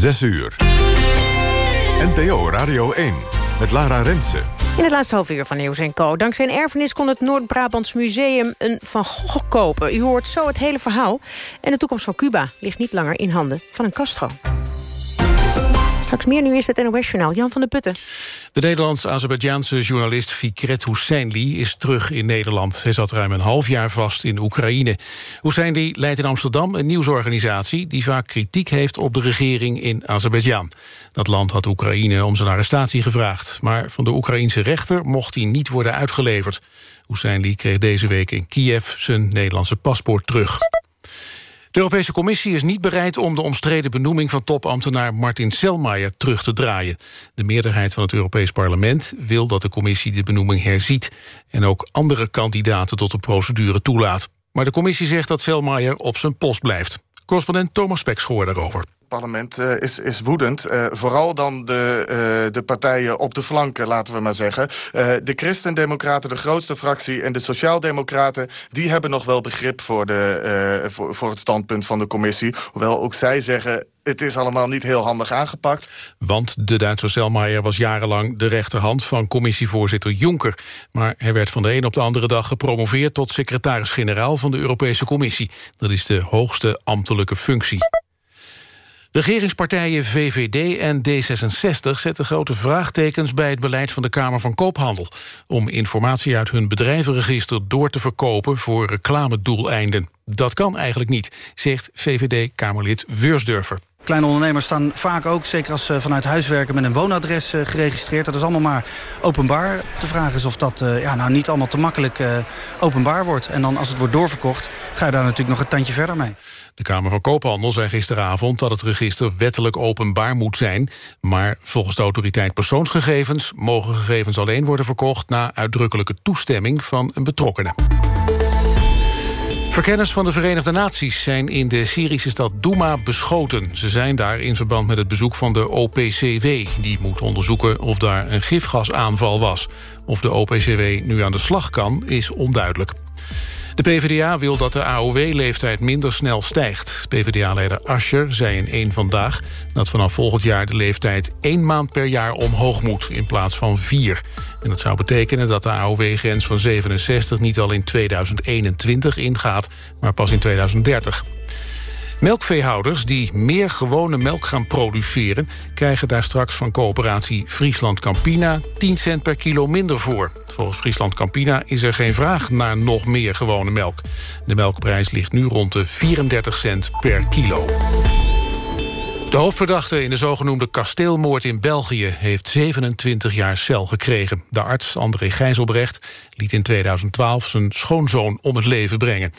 6 uur. NPO Radio 1 met Lara Rensen. In het laatste half uur van Nieuws Co. Dankzij een erfenis kon het Noord-Brabants Museum een Van Gogh kopen. U hoort zo het hele verhaal. En de toekomst van Cuba ligt niet langer in handen van een Castro. Straks meer, nu is het NOS-journaal. Jan van der Putten. De Nederlands-Azerbeidjaanse journalist Fikret Husseini is terug in Nederland. Hij zat ruim een half jaar vast in Oekraïne. Husseini leidt in Amsterdam een nieuwsorganisatie... die vaak kritiek heeft op de regering in Azerbeidzjan. Dat land had Oekraïne om zijn arrestatie gevraagd. Maar van de Oekraïense rechter mocht hij niet worden uitgeleverd. Husseini kreeg deze week in Kiev zijn Nederlandse paspoort terug. De Europese Commissie is niet bereid om de omstreden benoeming van topambtenaar Martin Selmayr terug te draaien. De meerderheid van het Europees Parlement wil dat de Commissie de benoeming herziet en ook andere kandidaten tot de procedure toelaat. Maar de Commissie zegt dat Selmayr op zijn post blijft. Correspondent Thomas Pekschoor daarover parlement uh, is, is woedend. Uh, vooral dan de, uh, de partijen op de flanken, laten we maar zeggen. de Christendemocraten, de grootste fractie... en de Sociaaldemocraten, die hebben nog wel begrip... voor, de, voor, het standpunt van de commissie. Hoewel ook zij zeggen... Het is allemaal niet heel handig aangepakt. Want de Duitse Selmayr was jarenlang de rechterhand van commissievoorzitter Juncker. Maar hij werd van de een op de andere dag gepromoveerd... tot secretaris-generaal van de Europese Commissie. Dat is de hoogste ambtelijke functie. Regeringspartijen VVD en D66 zetten grote vraagtekens bij het beleid van de Kamer van Koophandel om informatie uit hun bedrijvenregister door te verkopen voor reclamedoeleinden. Dat kan eigenlijk niet, zegt VVD-Kamerlid Weursdurfer. Kleine ondernemers staan vaak ook, zeker als ze vanuit huis werken... met een woonadres eh, geregistreerd. Dat is allemaal maar openbaar. De vraag is of dat eh, ja, nou niet allemaal te makkelijk eh, openbaar wordt. En dan als het wordt doorverkocht, ga je daar natuurlijk nog een tandje verder mee. De Kamer van Koophandel zei gisteravond dat het register wettelijk openbaar moet zijn. Maar volgens de autoriteit persoonsgegevens mogen gegevens alleen worden verkocht na uitdrukkelijke toestemming van een betrokkenen. Verkenners van de Verenigde Naties zijn in de Syrische stad Douma beschoten. Ze zijn daar in verband met het bezoek van de OPCW. Die moet onderzoeken of daar een gifgasaanval was. Of de OPCW nu aan de slag kan, is onduidelijk. De PvdA wil dat de AOW-leeftijd minder snel stijgt. PvdA-leider Ascher zei in één Vandaag... dat vanaf volgend jaar de leeftijd één maand per jaar omhoog moet... in plaats van vier. En dat zou betekenen dat de AOW-grens van 67 niet al in 2021 ingaat... maar pas in 2030. Melkveehouders die meer gewone melk gaan produceren... krijgen daar straks van coöperatie Friesland Campina 10 cent per kilo minder voor. Volgens Friesland Campina is er geen vraag naar nog meer gewone melk. De melkprijs ligt nu rond de 34 cent per kilo. De hoofdverdachte in de zogenoemde kasteelmoord in België... heeft 27 jaar cel gekregen. De arts André Gijzelbrecht liet in 2012 zijn schoonzoon om het leven brengen.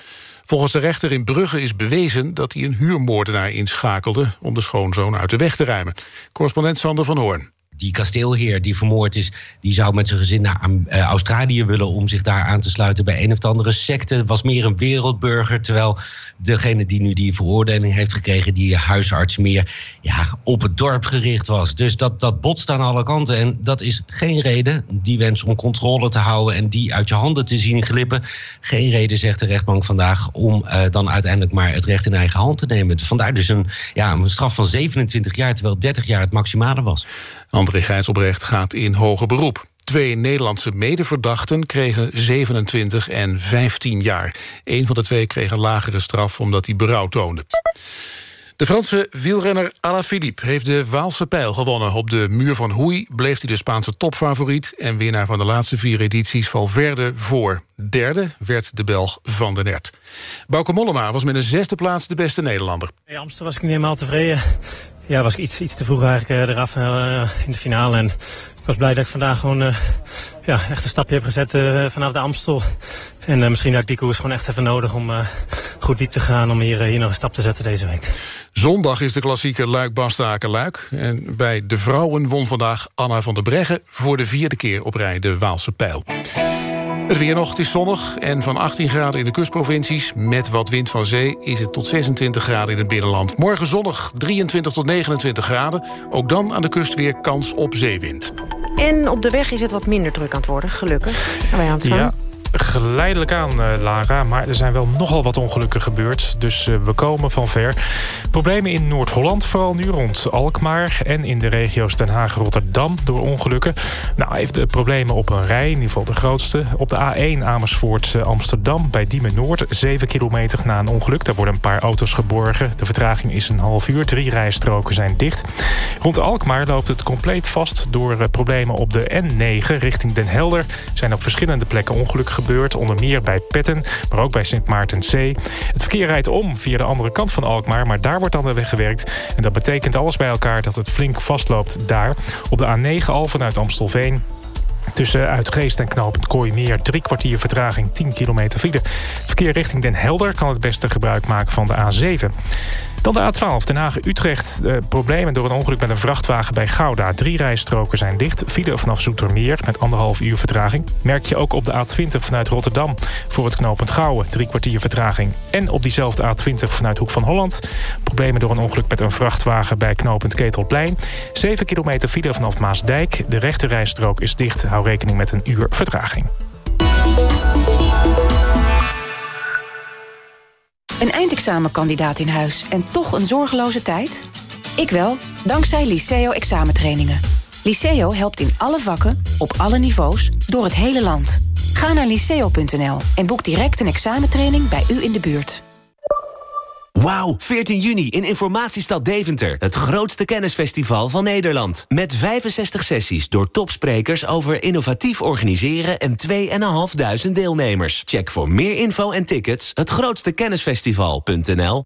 Volgens de rechter in Brugge is bewezen dat hij een huurmoordenaar inschakelde... om de schoonzoon uit de weg te ruimen. Correspondent Sander van Hoorn die kasteelheer die vermoord is, die zou met zijn gezin naar uh, Australië willen om zich daar aan te sluiten bij een of andere secte. Was meer een wereldburger, terwijl degene die nu die veroordeling heeft gekregen, die huisarts, meer ja, op het dorp gericht was. Dus dat, dat botst aan alle kanten. En dat is geen reden, die wens om controle te houden en die uit je handen te zien glippen. Geen reden, zegt de rechtbank vandaag, om uh, dan uiteindelijk maar het recht in eigen hand te nemen. Vandaar dus een, ja, een straf van 27 jaar, terwijl 30 jaar het maximale was. Gijzelbrecht gaat in hoger beroep. Twee Nederlandse medeverdachten kregen 27 en 15 jaar. Een van de twee kreeg een lagere straf omdat hij berouw toonde. De Franse wielrenner Alaphilippe heeft de Waalse pijl gewonnen. Op de muur van Hoei bleef hij de Spaanse topfavoriet... en winnaar van de laatste vier edities Valverde voor. Derde werd de Belg Van der Nert. Bauke Mollema was met een zesde plaats de beste Nederlander. In Amsterdam was ik niet helemaal tevreden. Ja, was ik iets, iets te vroeg eigenlijk uh, eraf uh, in de finale. En ik was blij dat ik vandaag gewoon uh, ja, echt een stapje heb gezet vanaf de Amstel. En misschien had ik die koers gewoon echt even nodig om goed diep te gaan... om hier, hier nog een stap te zetten deze week. Zondag is de klassieke Luik-Bastaken-Luik. En bij de vrouwen won vandaag Anna van der Breggen... voor de vierde keer op rij de Waalse pijl. Het weer nog, het is zonnig en van 18 graden in de kustprovincies... met wat wind van zee is het tot 26 graden in het binnenland. Morgen zonnig 23 tot 29 graden. Ook dan aan de kust weer kans op zeewind. En op de weg is het wat minder druk aan het worden, gelukkig. Wij aan het ja, geleidelijk aan, uh, Lara. Maar er zijn wel nogal wat ongelukken gebeurd. Dus uh, we komen van ver. Problemen in Noord-Holland, vooral nu rond Alkmaar... en in de regio's Den Haag-Rotterdam door ongelukken. Nou, heeft de problemen op een rij, in ieder geval de grootste. Op de A1 Amersfoort-Amsterdam bij Diemen Noord. 7 kilometer na een ongeluk. Daar worden een paar auto's geborgen. De vertraging is een half uur. Drie rijstroken zijn dicht. Rond Alkmaar loopt het compleet vast... door problemen op de N9 richting Den Helder. zijn op verschillende plekken ongelukken gebeurd. Onder meer bij Petten, maar ook bij Sint Maartenzee. Het verkeer rijdt om via de andere kant van Alkmaar... maar daar wordt dan de weg gewerkt. En dat betekent alles bij elkaar dat het flink vastloopt daar. Op de A9 al vanuit Amstelveen Tussen Uitgeest en knooppunt Kooimeer drie kwartier vertraging, 10 kilometer file. Verkeer richting Den Helder kan het beste gebruik maken van de A7. Dan de A12, Den Haag-Utrecht. Eh, problemen door een ongeluk met een vrachtwagen bij Gouda. Drie rijstroken zijn dicht. File vanaf Zoetermeer met anderhalf uur vertraging. Merk je ook op de A20 vanuit Rotterdam. Voor het knooppunt Gouwen, drie kwartier vertraging. En op diezelfde A20 vanuit Hoek van Holland. Problemen door een ongeluk met een vrachtwagen bij knooppunt Ketelplein. 7 kilometer file vanaf Maasdijk. De rechte rijstrook is dicht. Hou rekening met een uur vertraging. Een eindexamenkandidaat in huis en toch een zorgeloze tijd? Ik wel, dankzij Liceo examentrainingen. Liceo helpt in alle vakken, op alle niveaus, door het hele land. Ga naar liceo.nl en boek direct een examentraining bij u in de buurt. Wauw, 14 juni in Informatiestad Deventer. Het grootste kennisfestival van Nederland. Met 65 sessies door topsprekers over innovatief organiseren... en 2.500 deelnemers. Check voor meer info en tickets hetgrootstekennisfestival.nl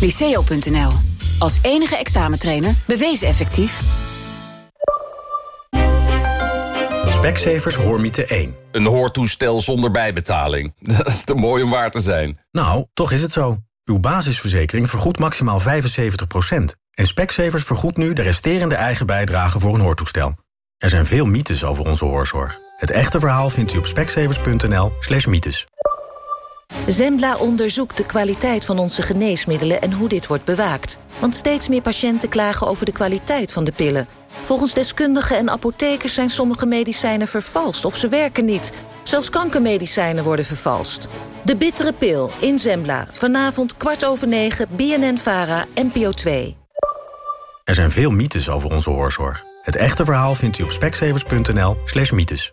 Liceo.nl. Als enige examentrainer bewezen effectief. Specsavers Hoormiete 1. Een hoortoestel zonder bijbetaling. Dat is te mooi om waar te zijn. Nou, toch is het zo. Uw basisverzekering vergoedt maximaal 75%. En Specsavers vergoedt nu de resterende eigen bijdrage voor een hoortoestel. Er zijn veel mythes over onze hoorzorg. Het echte verhaal vindt u op specsavers.nl slash mythes. Zembla onderzoekt de kwaliteit van onze geneesmiddelen en hoe dit wordt bewaakt. Want steeds meer patiënten klagen over de kwaliteit van de pillen. Volgens deskundigen en apothekers zijn sommige medicijnen vervalst of ze werken niet. Zelfs kankermedicijnen worden vervalst. De Bittere Pil in Zembla. Vanavond kwart over negen, BNN-VARA, NPO 2. Er zijn veel mythes over onze hoorzorg. Het echte verhaal vindt u op speksevers.nl slash mythes.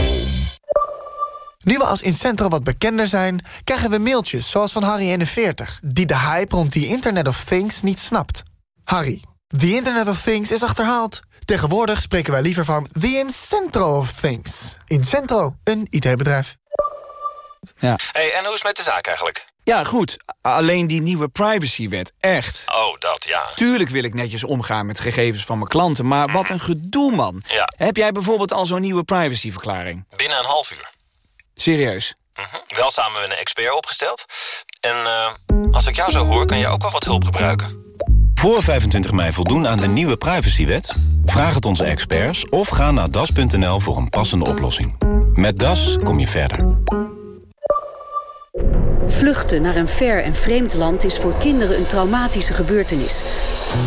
Nu we als Incentro wat bekender zijn, krijgen we mailtjes zoals van Harry41... die de hype rond the Internet of Things niet snapt. Harry, the Internet of Things is achterhaald. Tegenwoordig spreken wij liever van the Incentro of Things. Incentro, een IT-bedrijf. Ja. hey, en hoe is het met de zaak eigenlijk? Ja, goed. Alleen die nieuwe privacywet, echt. Oh, dat, ja. Tuurlijk wil ik netjes omgaan met gegevens van mijn klanten... maar wat een gedoe, man. Ja. Heb jij bijvoorbeeld al zo'n nieuwe privacyverklaring? Binnen een half uur. Serieus? Mm -hmm. Wel samen met een expert opgesteld. En uh, als ik jou zo hoor, kan je ook wel wat hulp gebruiken. Voor 25 mei voldoen aan de nieuwe privacywet? Vraag het onze experts of ga naar das.nl voor een passende oplossing. Met Das kom je verder. Vluchten naar een ver en vreemd land is voor kinderen een traumatische gebeurtenis.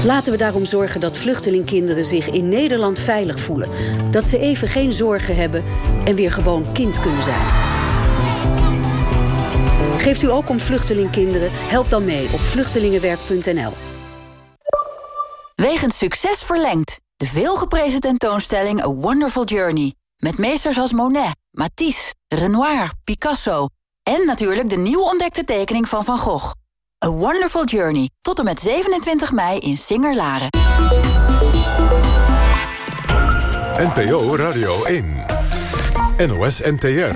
Laten we daarom zorgen dat vluchtelingkinderen zich in Nederland veilig voelen. Dat ze even geen zorgen hebben en weer gewoon kind kunnen zijn. Geeft u ook om vluchtelingkinderen? Help dan mee op vluchtelingenwerk.nl. Wegens succes verlengd. De veelgeprezen tentoonstelling A Wonderful Journey. Met meesters als Monet, Matisse, Renoir, Picasso... en natuurlijk de nieuw ontdekte tekening van Van Gogh. A Wonderful Journey. Tot en met 27 mei in Singer-Laren. NPO Radio 1. NOS NTR.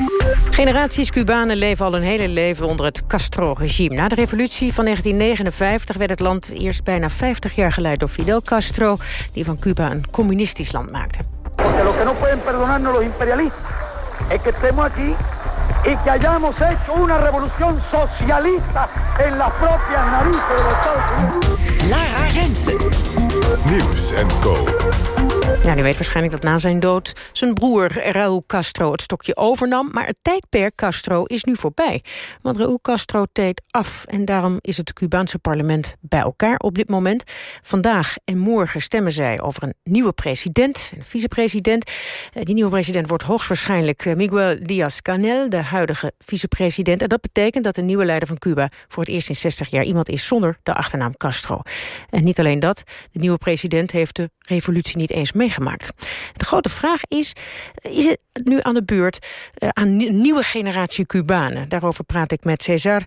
Generaties Cubanen leven al een hele leven onder het Castro-regime. Na de revolutie van 1959 werd het land eerst bijna 50 jaar geleid door Fidel Castro... die van Cuba een communistisch land maakte. Lo que no pueden perdonarnos los imperialistas es que estemos aquí y que hayamos hecho una revolución socialista en las propias narices de los Estados Unidos. Lara Rensen. Nieuws en Co. Ja, u weet waarschijnlijk dat na zijn dood zijn broer Raúl Castro het stokje overnam. Maar het tijdperk Castro is nu voorbij. Want Raúl Castro treedt af en daarom is het Cubaanse parlement bij elkaar op dit moment. Vandaag en morgen stemmen zij over een nieuwe president, een vicepresident. Eh, Die nieuwe president wordt hoogstwaarschijnlijk eh, Miguel Díaz-Canel, de huidige vicepresident. En dat betekent dat de nieuwe leider van Cuba voor het eerst in 60 jaar iemand is zonder de achternaam Castro. En niet alleen dat, de nieuwe president heeft de revolutie niet eens meegemaakt. De grote vraag is, is het nu aan de beurt eh, aan een nieuwe generatie Cubanen? Daarover praat ik met Cesar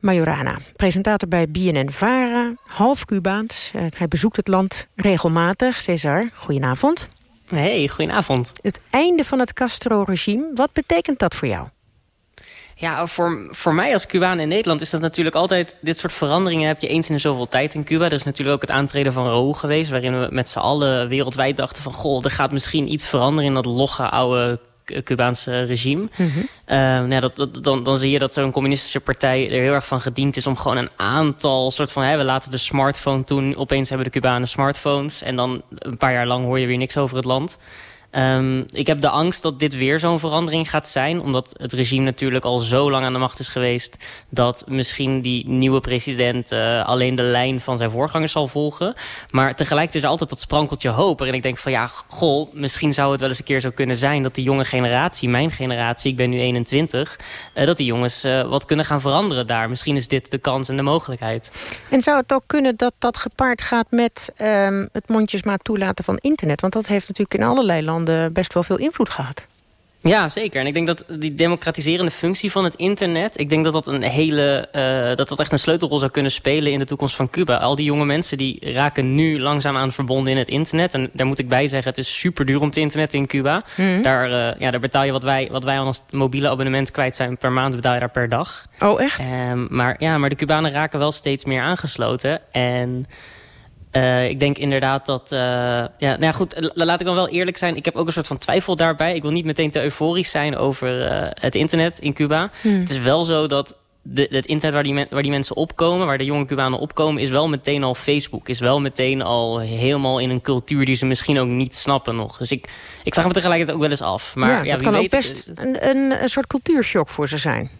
Majorana, presentator bij BNN-Vara, half Cubaans. Eh, hij bezoekt het land regelmatig. Cesar, goedenavond. Hey, goedenavond. Het einde van het Castro-regime, wat betekent dat voor jou? Ja, voor, voor mij als Cubaan in Nederland is dat natuurlijk altijd... dit soort veranderingen heb je eens in de zoveel tijd in Cuba. Er is natuurlijk ook het aantreden van Raúl geweest... waarin we met z'n allen wereldwijd dachten van... goh, er gaat misschien iets veranderen in dat logge oude Cubaanse regime. Eh, nou ja, dat, dat, dan, dan zie je dat zo'n communistische partij er heel erg van gediend is... om gewoon een aantal soort van... Hè, we laten de smartphone toen, opeens hebben de Cubanen smartphones... en dan een paar jaar lang hoor je weer niks over het land... Um, ik heb de angst dat dit weer zo'n verandering gaat zijn. Omdat het regime natuurlijk al zo lang aan de macht is geweest... dat misschien die nieuwe president uh, alleen de lijn van zijn voorgangers zal volgen. Maar tegelijk is er altijd dat sprankeltje hoop. En ik denk van ja, goh, misschien zou het wel eens een keer zo kunnen zijn... dat die jonge generatie, mijn generatie, ik ben nu 21... Uh, dat die jongens uh, wat kunnen gaan veranderen daar. Misschien is dit de kans en de mogelijkheid. En zou het ook kunnen dat dat gepaard gaat met um, het mondjesmaat toelaten van internet? Want dat heeft natuurlijk in allerlei landen best wel veel invloed gehad. Ja, zeker. En ik denk dat die democratiserende functie van het internet... ik denk dat dat, een hele, uh, dat dat echt een sleutelrol zou kunnen spelen in de toekomst van Cuba. Al die jonge mensen die raken nu langzaamaan verbonden in het internet. En daar moet ik bij zeggen, het is super duur om te internet in Cuba. Mm -hmm. daar, uh, ja, daar betaal je wat wij, wat wij aan ons mobiele abonnement kwijt zijn per maand... betaal je daar per dag. Oh, echt? Um, maar, ja, maar de Cubanen raken wel steeds meer aangesloten. En... Uh, ik denk inderdaad dat... Uh, ja, nou ja, goed, laat ik dan wel eerlijk zijn. Ik heb ook een soort van twijfel daarbij. Ik wil niet meteen te euforisch zijn over uh, het internet in Cuba. Hmm. Het is wel zo dat de, het internet waar die, waar die mensen opkomen... waar de jonge Cubanen opkomen... is wel meteen al Facebook. Is wel meteen al helemaal in een cultuur... die ze misschien ook niet snappen nog. Dus ik, ik vraag me tegelijkertijd ook wel eens af. Maar, ja, ja dat wie kan weet, ook best een, een, een soort cultuurshock voor ze zijn.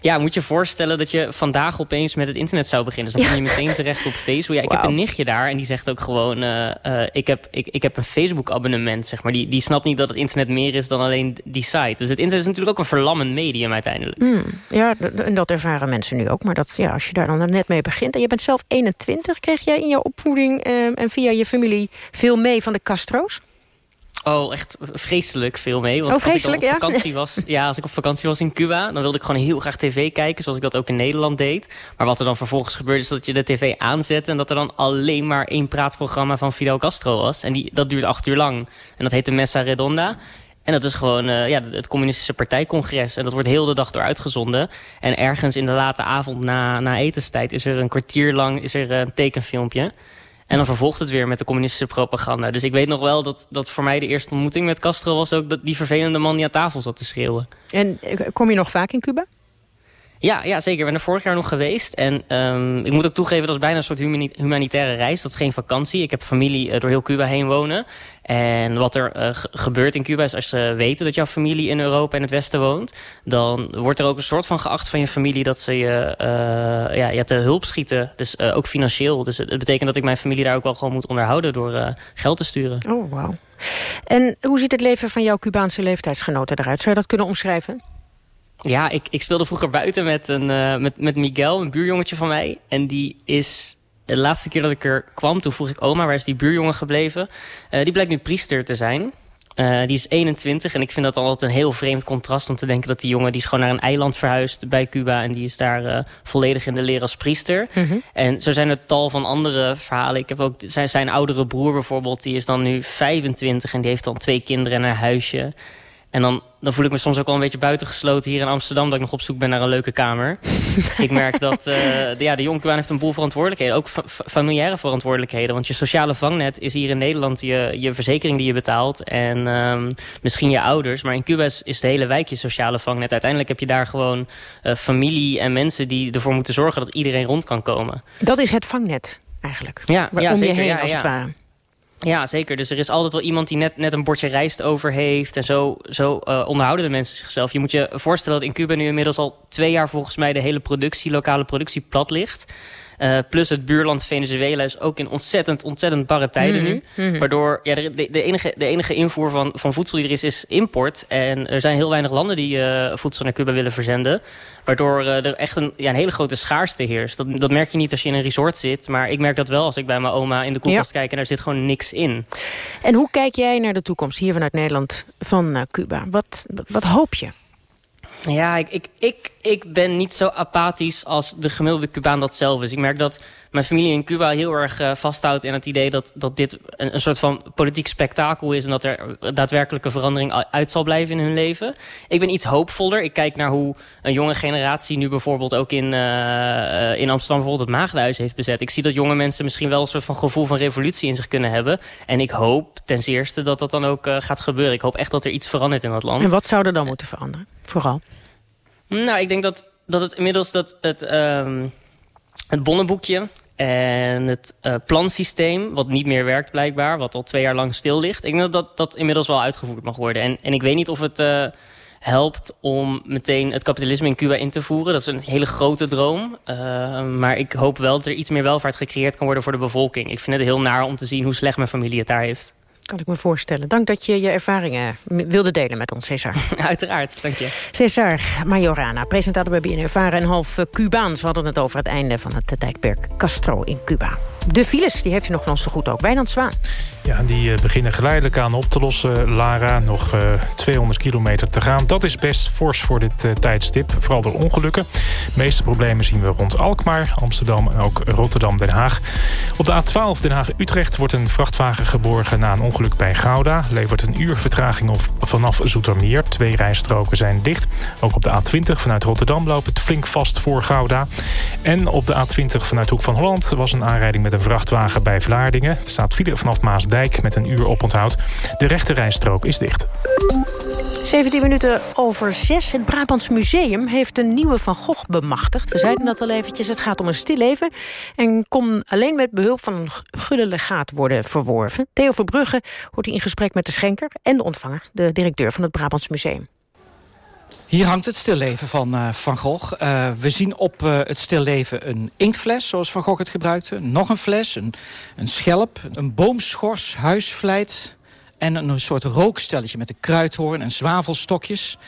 Ja, moet je voorstellen dat je vandaag opeens met het internet zou beginnen. Dus dan kom je meteen terecht op Facebook. Ja, ik wow. heb een nichtje daar en die zegt ook gewoon... Uh, uh, ik, heb, ik, ik heb een Facebook-abonnement, zeg maar. Die, die snapt niet dat het internet meer is dan alleen die site. Dus het internet is natuurlijk ook een verlammend medium uiteindelijk. Mm, ja, en dat ervaren mensen nu ook. Maar dat, ja, als je daar dan net mee begint... en je bent zelf 21, kreeg jij in jouw opvoeding... Uh, en via je familie veel mee van de Castro's? Oh, echt vreselijk veel mee. Want oh, vreselijk, als ik op vakantie was, ja, als ik op vakantie was in Cuba, dan wilde ik gewoon heel graag tv kijken, zoals ik dat ook in Nederland deed. Maar wat er dan vervolgens gebeurde, is dat je de tv aanzet en dat er dan alleen maar één praatprogramma van Fidel Castro was. En die, dat duurt acht uur lang. En dat heette Mesa Redonda. En dat is gewoon uh, ja, het communistische partijcongres. En dat wordt heel de dag door uitgezonden. En ergens in de late avond na, na etenstijd is er een kwartier lang is er een tekenfilmpje. En dan vervolgt het weer met de communistische propaganda. Dus ik weet nog wel dat, dat voor mij de eerste ontmoeting met Castro was ook... dat die vervelende man die aan tafel zat te schreeuwen. En kom je nog vaak in Cuba? Ja, ja, zeker. Ik ben er vorig jaar nog geweest. En um, ik moet ook toegeven, dat is bijna een soort humanitaire reis. Dat is geen vakantie. Ik heb familie uh, door heel Cuba heen wonen. En wat er uh, gebeurt in Cuba is als ze weten dat jouw familie in Europa en het Westen woont... dan wordt er ook een soort van geacht van je familie dat ze je, uh, ja, je te hulp schieten. Dus ook financieel. Dus het betekent dat ik mijn familie daar ook wel gewoon moet onderhouden door geld te sturen. Oh, wauw. En hoe ziet het leven van jouw Cubaanse leeftijdsgenoten eruit? Zou je dat kunnen omschrijven? Ja, ik, ik speelde vroeger buiten met, een, uh, met, met Miguel, een buurjongetje van mij. En die is de laatste keer dat ik er kwam, toen vroeg ik oma, waar is die buurjongen gebleven? Uh, die blijkt nu priester te zijn. Uh, die is 21 en ik vind dat altijd een heel vreemd contrast om te denken dat die jongen... die is gewoon naar een eiland verhuisd bij Cuba... en die is daar uh, volledig in de leer als priester. Mm -hmm. En zo zijn er tal van andere verhalen. Ik heb ook zijn, zijn oudere broer bijvoorbeeld, die is dan nu 25... en die heeft dan twee kinderen en een huisje. En dan, dan voel ik me soms ook wel een beetje buitengesloten hier in Amsterdam... dat ik nog op zoek ben naar een leuke kamer. ik merk dat uh, de, ja, de heeft een boel verantwoordelijkheden. Ook fa familiaire verantwoordelijkheden. Want je sociale vangnet is hier in Nederland je, je verzekering die je betaalt. En um, misschien je ouders. Maar in Cuba is, is, de hele wijk je sociale vangnet. Uiteindelijk heb je daar gewoon uh, familie en mensen... die ervoor moeten zorgen dat iedereen rond kan komen. Dat is het vangnet eigenlijk. Ja, ja om zeker. heen, ja, als ja. het ware. Ja, zeker. Dus er is altijd wel iemand die net, net een bordje rijst over heeft. En zo, zo uh, onderhouden de mensen zichzelf. Je moet je voorstellen dat in Cuba nu inmiddels al twee jaar... volgens mij de hele productie, lokale productie plat ligt. Uh, plus het buurland Venezuela is ook in ontzettend, ontzettend barre tijden Mhm, nu. mhm. Waardoor ja, de, de, enige, de enige invoer van, van voedsel die er is, is import. En er zijn heel weinig landen die uh, voedsel naar Cuba willen verzenden. Waardoor uh, er echt een, ja, een hele grote schaarste heerst. Dat, dat merk je niet als je in een resort zit. Maar ik merk dat wel als ik bij mijn oma in de koelkast kijk... en daar zit gewoon niks in. En hoe kijk jij naar de toekomst hier vanuit Nederland van Cuba? Wat, wat hoop je? Ja, ik, ik, ik, ik ben niet zo apathisch als de gemiddelde Cubaan dat zelf is. Ik merk dat mijn familie in Cuba heel erg uh, vasthoudt in het idee... dat, dat dit een, soort van politiek spektakel is... en dat er daadwerkelijke verandering uit zal blijven in hun leven. Ik ben iets hoopvoller. Ik kijk naar hoe een jonge generatie nu bijvoorbeeld ook in, uh, in Amsterdam... bijvoorbeeld het Maagdenhuis heeft bezet. Ik zie dat jonge mensen misschien wel een soort van gevoel van revolutie in zich kunnen hebben. En ik hoop ten zeerste dat dat dan ook gaat gebeuren. Ik hoop echt dat er iets verandert in dat land. En wat zou er dan moeten veranderen? Vooral? Nou, ik denk dat, dat het inmiddels dat het, um, het bonnenboekje en het uh, plansysteem, wat niet meer werkt blijkbaar, wat al twee jaar lang stil ligt, ik denk dat dat, dat inmiddels wel uitgevoerd mag worden. En, en ik weet niet of het uh, helpt om meteen het kapitalisme in Cuba in te voeren. Dat is een hele grote droom. Uh, maar ik hoop wel dat er iets meer welvaart gecreëerd kan worden voor de bevolking. Ik vind het heel naar om te zien hoe slecht mijn familie het daar heeft. Kan ik me voorstellen. Dank dat je je ervaringen wilde delen met ons, Cesar. Uiteraard, dank je. Cesar Majorana, presentator bij BNN Varen en half Cubaans. We hadden het over het einde van het tijdperk Castro in Cuba. De files, die heeft u nog van ons zo goed ook. Wijnand Zwaan. Ja, die uh, beginnen geleidelijk aan op te lossen. Lara, nog uh, 200 kilometer te gaan. Dat is best fors voor dit uh, tijdstip. Vooral door ongelukken. De meeste problemen zien we rond Alkmaar, Amsterdam en ook Rotterdam-Den Haag. Op de A12 Den Haag-Utrecht wordt een vrachtwagen geborgen na een ongeluk bij Gouda. Levert een uur vertraging op vanaf Zoetermeer. Twee rijstroken zijn dicht. Ook op de A20 vanuit Rotterdam loopt het flink vast voor Gouda. En op de A20 vanuit Hoek van Holland was een aanrijding met een vrachtwagen bij Vlaardingen. Staat file vanaf Maasdijk met een uur oponthoud. De rechte rijstrook is dicht. 17 minuten over 6. Het Brabants Museum heeft een nieuwe Van Gogh bemachtigd. We zeiden dat al eventjes. Het gaat om een stilleven. En kon alleen met behulp van een gulle legaat worden verworven. Theo Verbrugge hij in gesprek met de schenker en de ontvanger. De directeur van het Brabants Museum. Hier hangt het stilleven van uh, Van Gogh. Uh, we zien op uh, het stilleven een inktfles, zoals Van Gogh het gebruikte. Nog een fles, een, een schelp, een boomschors, huisvleit... en een soort rookstelletje met een kruidhoorn en zwavelstokjes.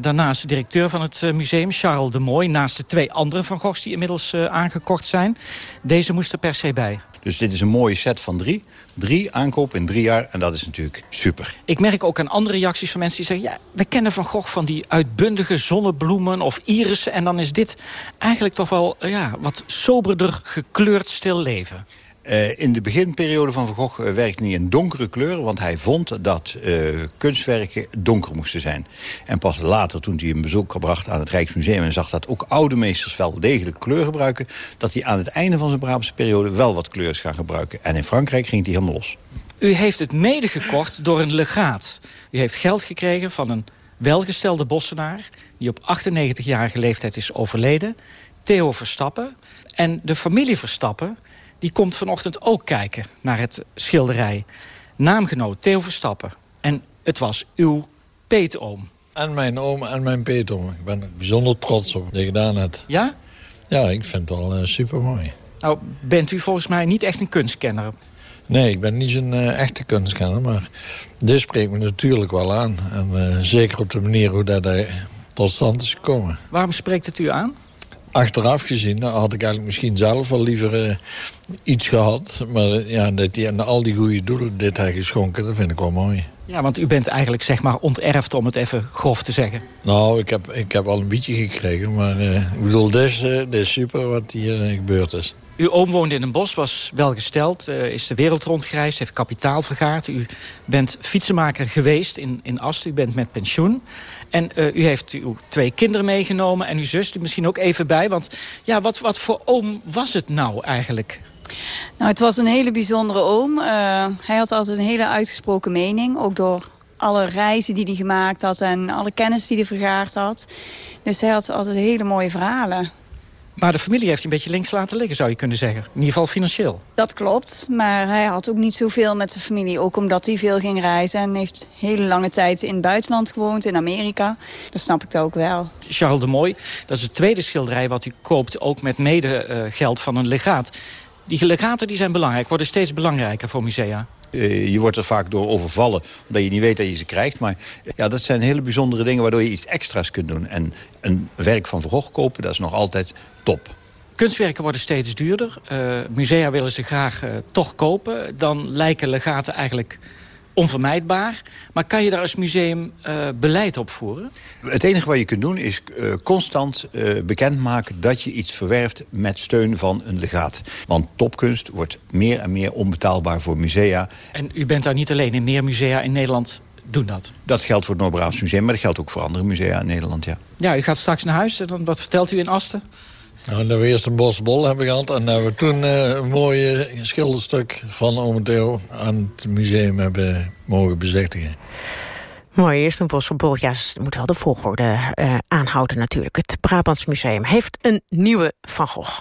daarnaast de directeur van het museum, Charles de Mooi... naast de twee andere Van Goghs die inmiddels aangekocht zijn. Deze moest er per se bij. Dus dit is een mooie set van drie. Drie aankoop in drie jaar en dat is natuurlijk super. Ik merk ook aan andere reacties van mensen die zeggen... ja, we kennen Van Gogh van die uitbundige zonnebloemen of irissen... en dan is dit eigenlijk toch wel ja, wat soberder gekleurd stil leven. Uh, in de beginperiode van Van Gogh uh, werkte hij in donkere kleuren... want hij vond dat uh, kunstwerken donker moesten zijn. En pas later, toen hij een bezoek bracht aan het Rijksmuseum... en zag dat ook oude meesters wel degelijk kleur gebruiken... dat hij aan het einde van zijn Brabantse periode wel wat kleur is gaan gebruiken. En in Frankrijk ging hij helemaal los. U heeft het mede gekocht door een legaat. U heeft geld gekregen van een welgestelde bossenaar... die op 98-jarige leeftijd is overleden. Theo Verstappen. En de familie Verstappen die komt vanochtend ook kijken naar het schilderij. Naamgenoot Theo Verstappen. En het was uw peetoom. En mijn oom en mijn peetoom. Ik ben er bijzonder trots op dat je gedaan hebt. Ja? Ja, ik vind het wel uh, super mooi. Nou, bent u volgens mij niet echt een kunstkenner? Nee, ik ben niet zo'n uh, echte kunstkenner. Maar dit spreekt me natuurlijk wel aan. En uh, zeker op de manier hoe dat tot stand is gekomen. Waarom spreekt het u aan? Achteraf gezien nou, had ik eigenlijk misschien zelf wel liever uh, iets gehad. Maar uh, ja, dat aan al die goede doelen dit heeft geschonken, dat vind ik wel mooi. Ja, want u bent eigenlijk zeg maar onterfd, om het even grof te zeggen. Nou, ik heb, ik heb al een beetje gekregen, maar uh, ik bedoel, dit is, dit is super wat hier gebeurd is. Uw oom woonde in een bos, was welgesteld, is de wereld rondgereisd... heeft kapitaal vergaard. U bent fietsenmaker geweest in, in Ast, u bent met pensioen. En uh, u heeft uw twee kinderen meegenomen en uw zus er misschien ook even bij. Want ja, wat, wat voor oom was het nou eigenlijk? Nou, het was een hele bijzondere oom. Uh, hij had altijd een hele uitgesproken mening. Ook door alle reizen die hij gemaakt had en alle kennis die hij vergaard had. Dus hij had altijd hele mooie verhalen. Maar de familie heeft hij een beetje links laten liggen, zou je kunnen zeggen. In ieder geval financieel. Dat klopt, maar hij had ook niet zoveel met zijn familie. Ook omdat hij veel ging reizen en heeft hele lange tijd in het buitenland gewoond, in Amerika. Dat snap ik ook wel. Charles de Mooi, dat is het tweede schilderij wat u koopt... ook met medegeld uh, van een legaat. Die legaten die zijn belangrijk, worden steeds belangrijker voor musea. Uh, je wordt er vaak door overvallen, omdat je niet weet dat je ze krijgt. Maar ja, dat zijn hele bijzondere dingen waardoor je iets extra's kunt doen. En een werk van Gogh kopen, dat is nog altijd top. Kunstwerken worden steeds duurder. Uh, musea willen ze graag toch kopen. Dan lijken legaten eigenlijk onvermijdbaar. Maar kan je daar als museum uh, beleid op voeren? Het enige wat je kunt doen is uh, constant uh, bekendmaken... dat je iets verwerft met steun van een legaat. Want topkunst wordt meer en meer onbetaalbaar voor musea. En u bent daar niet alleen in. Meer musea in Nederland doen dat? Dat geldt voor het Noord-Brabants Museum... maar dat geldt ook voor andere musea in Nederland, ja. Ja, u gaat straks naar huis. En dan, wat vertelt u in Asten? Nou, we eerst een bosbol hebben gehad. En hebben we toen uh, een mooie schilderstuk van Ome Theo aan het museum hebben mogen bezichtigen. Mooi, eerst een bosbol. Ja, ze moet wel de volgorde uh, aanhouden natuurlijk. Het Brabants Museum heeft een nieuwe Van Gogh.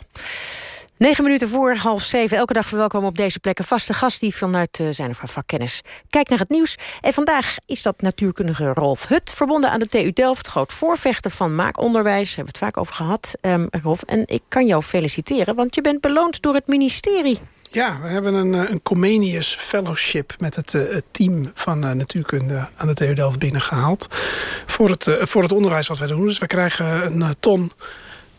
Negen minuten voor half zeven. Elke dag verwelkomen op deze plek een vaste gast... die vanuit uh, zijn of haar vakkennis kijkt naar het nieuws. En vandaag is dat natuurkundige Rolf Hut... verbonden aan de TU Delft, groot voorvechter van maakonderwijs. Daar hebben we het vaak over gehad, um, Rolf. En ik kan jou feliciteren, want je bent beloond door het ministerie. Ja, we hebben een, een Comenius Fellowship met het, het team van natuurkunde aan de TU Delft binnengehaald. Voor het, voor het onderwijs wat wij doen. Dus we krijgen een ton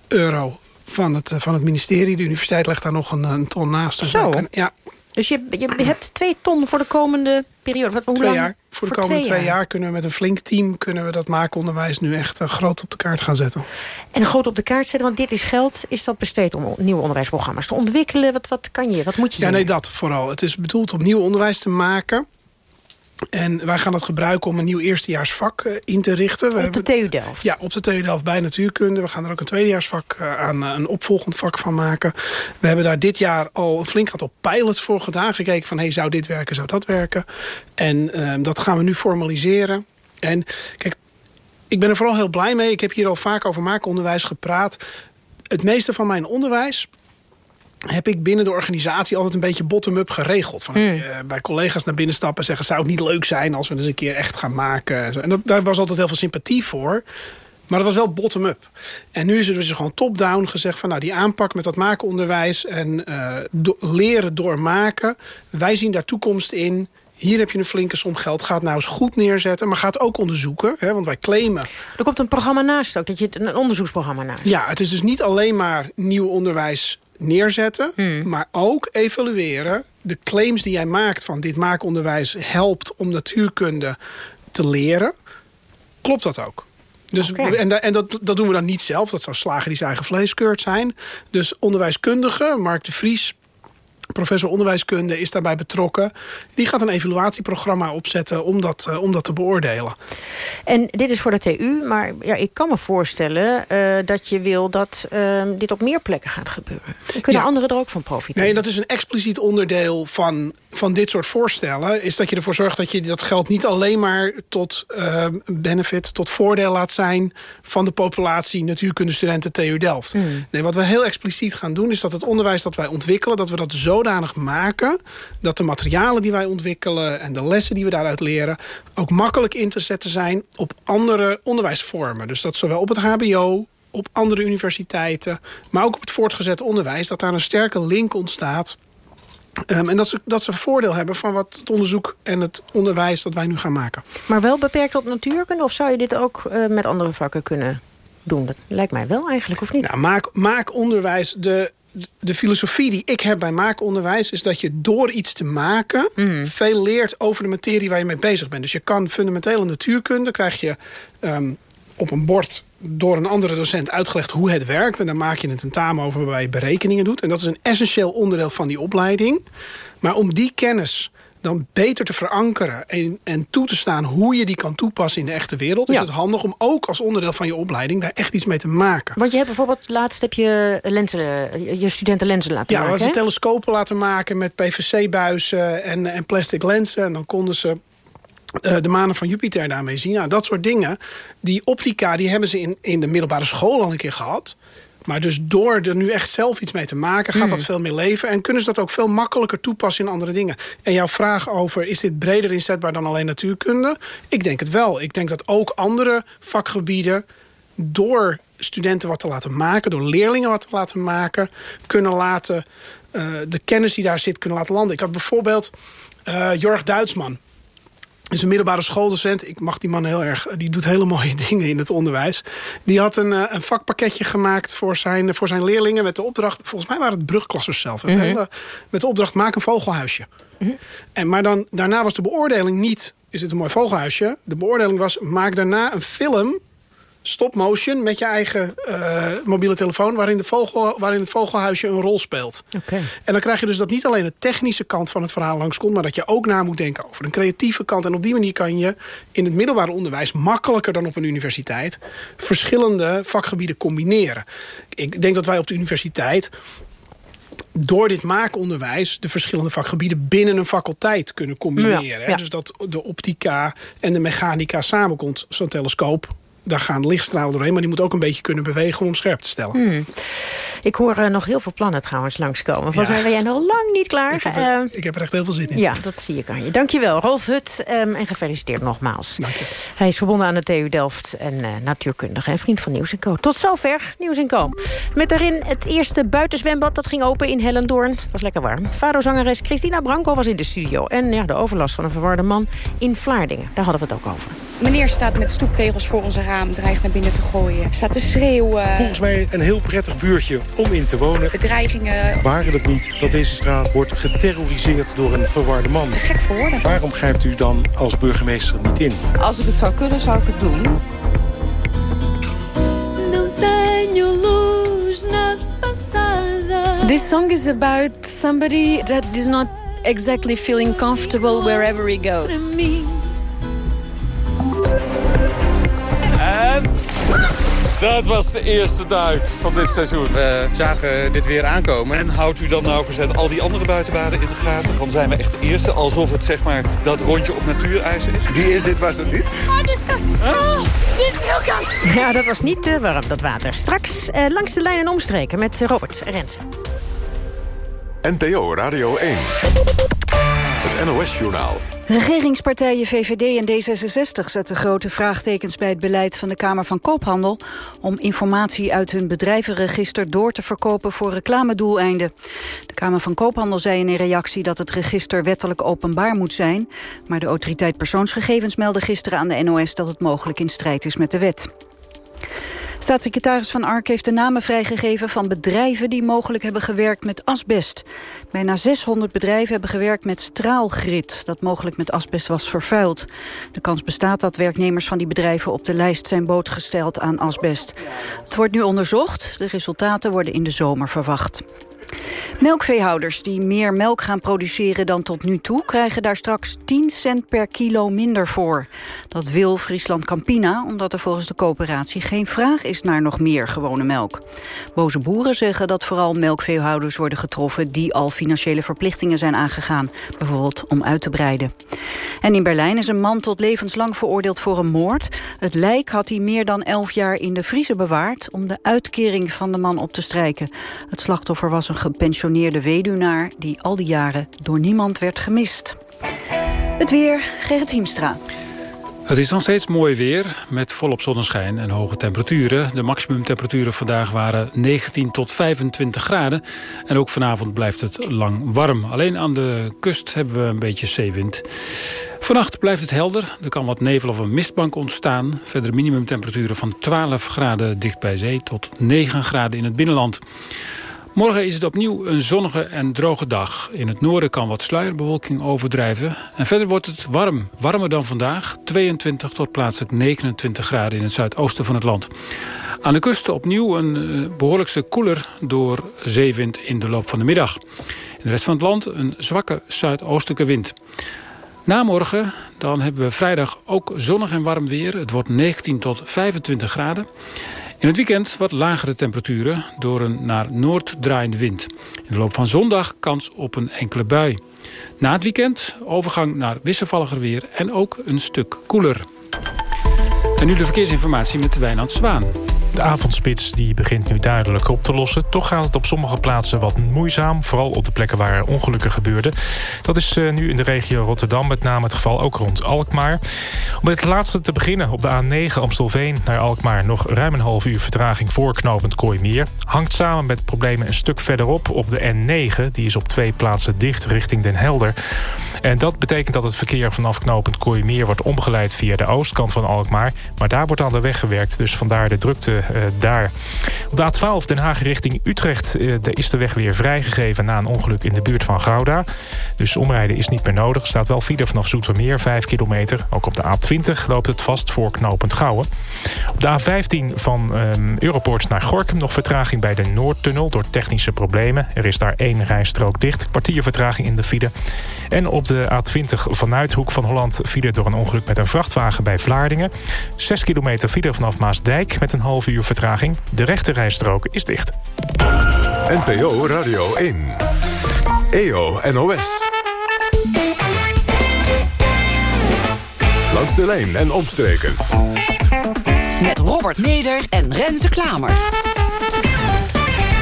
euro van het, van het ministerie. De universiteit legt daar nog een, een ton naast. Dus Zo. Kan, ja. Dus je, je hebt twee ton voor de komende periode? Wat, hoe twee lang? jaar. Voor, voor de komende twee jaar. jaar. kunnen we met een flink team... kunnen we dat maakonderwijs nu echt uh, groot op de kaart gaan zetten. En groot op de kaart zetten, want dit is geld... is dat besteed om nieuwe onderwijsprogramma's te ontwikkelen? Wat, wat kan je? Wat moet je Ja, doen? nee, dat vooral. Het is bedoeld om nieuw onderwijs te maken... En wij gaan dat gebruiken om een nieuw eerstejaarsvak uh, in te richten. We op de TU Delft? Ja, op de TU Delft bij natuurkunde. We gaan er ook een tweedejaarsvak uh, aan uh, een opvolgend vak van maken. We hebben daar dit jaar al een flink aantal pilots voor gedaan. Gekeken van, hey, zou dit werken, zou dat werken? En ehm, dat gaan we nu formaliseren. En kijk, ik ben er vooral heel blij mee. Ik heb hier al vaak over maakonderwijs gepraat. Het meeste van mijn onderwijs heb ik binnen de organisatie altijd een beetje bottom-up geregeld. Van, Hmm. uh, bij collega's naar binnen stappen en zeggen... zou het niet leuk zijn als we eens een keer echt gaan maken? En, dat, daar was altijd heel veel sympathie voor. Maar dat was wel bottom-up. En nu is er dus gewoon top-down gezegd van... nou, die aanpak met dat maakonderwijs en uh, do leren door maken... wij zien daar toekomst in... Hier heb je een flinke som geld. Ga het nou eens goed neerzetten. Maar ga het ook onderzoeken. Hè, want wij claimen... Er komt een programma naast ook. Dat je het, een onderzoeksprogramma naast. Ja, het is dus niet alleen maar nieuw onderwijs neerzetten. Hmm. Maar ook evalueren. De claims die jij maakt van dit maakonderwijs helpt om natuurkunde te leren. Klopt dat ook? Dus, okay. En, en dat, dat doen we dan niet zelf. Dat zou slagen die zijn eigen vleeskeurt zijn. Dus onderwijskundige, Mark de Vries professor onderwijskunde is daarbij betrokken. Die gaat een evaluatieprogramma opzetten om dat, uh, om dat te beoordelen. En dit is voor de TU, maar ja, ik kan me voorstellen uh, dat je wil dat uh, dit op meer plekken gaat gebeuren. En kunnen ja. anderen er ook van profiteren? Nee, dat is een expliciet onderdeel van, van dit soort voorstellen. Is dat je ervoor zorgt dat je dat geld niet alleen maar tot benefit, tot voordeel laat zijn van de populatie natuurkundestudenten TU Delft. Mm. Nee, wat we heel expliciet gaan doen is dat het onderwijs dat wij ontwikkelen, dat we dat zo zodanig maken dat de materialen die wij ontwikkelen en de lessen die we daaruit leren ook makkelijk in te zetten zijn op andere onderwijsvormen. Dus dat zowel op het hbo, op andere universiteiten, maar ook op het voortgezet onderwijs, dat daar een sterke link ontstaat. Um, en dat ze, dat ze voordeel hebben van wat het onderzoek en het onderwijs dat wij nu gaan maken. Maar wel beperkt tot natuurkunde of zou je dit ook uh, met andere vakken kunnen doen? Dat lijkt mij wel eigenlijk, of niet? Nou, maak, maak onderwijs de de filosofie die ik heb bij maakonderwijs... is dat je door iets te maken mm. veel leert over de materie waar je mee bezig bent. Dus je kan fundamentele natuurkunde, krijg je um, op een bord door een andere docent uitgelegd hoe het werkt. En dan maak je een tentamen over waarbij je berekeningen doet. En dat is een essentieel onderdeel van die opleiding. Maar om die kennis dan beter te verankeren en, en toe te staan hoe je die kan toepassen in de echte wereld... is het handig om ook als onderdeel van je opleiding daar echt iets mee te maken. Want je hebt bijvoorbeeld, laatst heb je, lenzen, je studenten lenzen laten ja, maken. Ja, we hebben telescopen laten maken met PVC-buizen en, en plastic lenzen. En dan konden ze uh, de manen van Jupiter daarmee zien. Nou, dat soort dingen. Die optica die hebben ze in, in de middelbare school al een keer gehad. Maar dus door er nu echt zelf iets mee te maken... gaat dat veel meer leven. En kunnen ze dat ook veel makkelijker toepassen in andere dingen. En jouw vraag over, is dit breder inzetbaar dan alleen natuurkunde? Ik denk het wel. Ik denk dat ook andere vakgebieden... door studenten wat te laten maken... door leerlingen wat te laten maken... kunnen laten... Uh, de kennis die daar zit kunnen laten landen. Ik had bijvoorbeeld uh, Jorg Duitsman is een middelbare schooldocent. Ik mag die man heel erg. Die doet hele mooie dingen in het onderwijs. Die had een, een vakpakketje gemaakt voor zijn, voor zijn leerlingen... met de opdracht, volgens mij waren het brugklassers zelf... Mm -hmm. met de opdracht, maak een vogelhuisje. Mm -hmm. en, maar dan, daarna was de beoordeling niet... is dit een mooi vogelhuisje? De beoordeling was, maak daarna een film stop motion met je eigen uh, mobiele telefoon... Waarin, de vogel, waarin het vogelhuisje een rol speelt. Okay. En dan krijg je dus dat niet alleen de technische kant van het verhaal langskomt... maar dat je ook na moet denken over een creatieve kant. En op die manier kan je in het middelbare onderwijs... makkelijker dan op een universiteit... verschillende vakgebieden combineren. Ik denk dat wij op de universiteit door dit maakonderwijs de verschillende vakgebieden binnen een faculteit kunnen combineren. Ja, ja. Dus dat de optica en de mechanica samenkomt. Zo'n telescoop daar gaan lichtstralen doorheen. Maar die moet ook een beetje kunnen bewegen om scherp te stellen. Hmm. Ik hoor uh, nog heel veel plannen trouwens langskomen. Volgens ja. mij ben jij nog lang niet klaar. Ik heb, er, uh, ik heb, er, echt heel veel zin in. Ja, dat zie ik aan je. Dankjewel, Rolf Hut. Um, en gefeliciteerd nogmaals. Dank je. Hij is verbonden aan de TU Delft en uh, natuurkundige. En vriend van Nieuws Co. Tot zover Nieuws Co. Met daarin het eerste buitenzwembad. Dat ging open in Hellendoorn. was lekker warm. Fado-zangeres Christina Branco was in de studio. En ja, de overlast van een verwarde man in Vlaardingen. Daar hadden we het ook over. Meneer staat met stoeptegels voor onze raam, dreigt naar binnen te gooien. Staat te schreeuwen. Volgens mij een heel prettig buurtje om in te wonen. Bedreigingen. Waren het niet dat deze straat wordt geterroriseerd door een verwarde man? Te gek voor woorden. Waarom grijpt u dan als burgemeester niet in? Als ik het zou kunnen, zou ik het doen. This song is about somebody that is not exactly feeling comfortable wherever he goes. En dat was de eerste duik van dit seizoen. We zagen dit weer aankomen. En houdt u dan nou verzet al die andere buitenbaden in de gaten? Van zijn we echt de eerste? Alsof het zeg maar dat rondje op natuurijzer is? Die is dit was het niet. Oh, dit is koud. Oh, dit is heel koud. Ja, dat was niet te warm, dat water. Straks uh, langs de lijn en omstreken met Robert Rensen. NPO Radio 1. NOS-journaal. Regeringspartijen VVD en D66 zetten grote vraagtekens bij het beleid van de Kamer van Koophandel om informatie uit hun bedrijvenregister door te verkopen voor reclamedoeleinden. De Kamer van Koophandel zei in een reactie dat het register wettelijk openbaar moet zijn, maar de autoriteit persoonsgegevens meldde gisteren aan de NOS dat het mogelijk in strijd is met de wet. Staatssecretaris Van Ark heeft de namen vrijgegeven van bedrijven die mogelijk hebben gewerkt met asbest. Bijna 600 bedrijven hebben gewerkt met straalgrit, dat mogelijk met asbest was vervuild. De kans bestaat dat werknemers van die bedrijven op de lijst zijn blootgesteld aan asbest. Het wordt nu onderzocht, de resultaten worden in de zomer verwacht. Melkveehouders die meer melk gaan produceren dan tot nu toe... krijgen daar straks 10 cent per kilo minder voor. Dat wil Friesland Campina, omdat er volgens de coöperatie... geen vraag is naar nog meer gewone melk. Boze boeren zeggen dat vooral melkveehouders worden getroffen... die al financiële verplichtingen zijn aangegaan. Bijvoorbeeld om uit te breiden. En in Berlijn is een man tot levenslang veroordeeld voor een moord. Het lijk had hij meer dan 11 jaar in de vriezer bewaard... om de uitkering van de man op te strijken. Het slachtoffer was een gepensioneerde weduwnaar... die al die jaren door niemand werd gemist. Het weer, Gerrit Hiemstra. Het is nog steeds mooi weer, met volop zonneschijn en hoge temperaturen. De maximumtemperaturen vandaag waren 19 tot 25 graden. En ook vanavond blijft het lang warm. Alleen aan de kust hebben we een beetje zeewind. Vannacht blijft het helder. Er kan wat nevel of een mistbank ontstaan. Verder minimumtemperaturen van 12 graden dicht bij zee... tot 9 graden in het binnenland. Morgen is het opnieuw een zonnige en droge dag. In het noorden kan wat sluierbewolking overdrijven. En verder wordt het warm. Warmer dan vandaag. 22 tot plaatselijk 29 graden in het zuidoosten van het land. Aan de kust opnieuw een uh, behoorlijk stuk koeler door zeewind in de loop van de middag. In de rest van het land een zwakke zuidoostelijke wind. Na morgen dan hebben we vrijdag ook zonnig en warm weer. Het wordt 19 tot 25 graden. In het weekend wat lagere temperaturen door een naar noord draaiende wind. In de loop van zondag kans op een enkele bui. Na het weekend overgang naar wisselvalliger weer en ook een stuk koeler. En nu de verkeersinformatie met Wijnand Zwaan. De avondspits die begint nu duidelijk op te lossen. Toch gaat het op sommige plaatsen wat moeizaam. Vooral op de plekken waar ongelukken gebeurden. Dat is uh, nu in de regio Rotterdam met name het geval ook rond Alkmaar. Om het laatste te beginnen. Op de A9 Amstelveen naar Alkmaar nog ruim een half uur vertraging voor knooppunt Kooimeer. Hangt samen met problemen een stuk verderop op de N9. Die is op twee plaatsen dicht richting Den Helder. En dat betekent dat het verkeer vanaf knooppunt Kooimeer wordt omgeleid via de oostkant van Alkmaar. Maar daar wordt aan de weg gewerkt, dus vandaar de drukte uh, daar. Op de A12 Den Haag richting Utrecht uh, is de weg weer vrijgegeven na een ongeluk in de buurt van Gouda. Dus omrijden is niet meer nodig. Er staat wel file vanaf Zoetermeer, 5 kilometer. Ook op de A20 loopt het vast voor knooppunt Gouwen. Op de A15 van um, Europoort naar Gorkum nog vertraging bij de Noordtunnel door technische problemen. Er is daar één rijstrook dicht, kwartier vertraging in de file. En op de A20 vanuit Hoek van Holland file door een ongeluk met een vrachtwagen bij Vlaardingen. 6 kilometer file vanaf Maasdijk met een half uur vertraging. De rechte rijstrook is dicht. NPO Radio 1. EO NOS. Langs de lijn en omstreken. Met Robert Meder en Renze Klamer.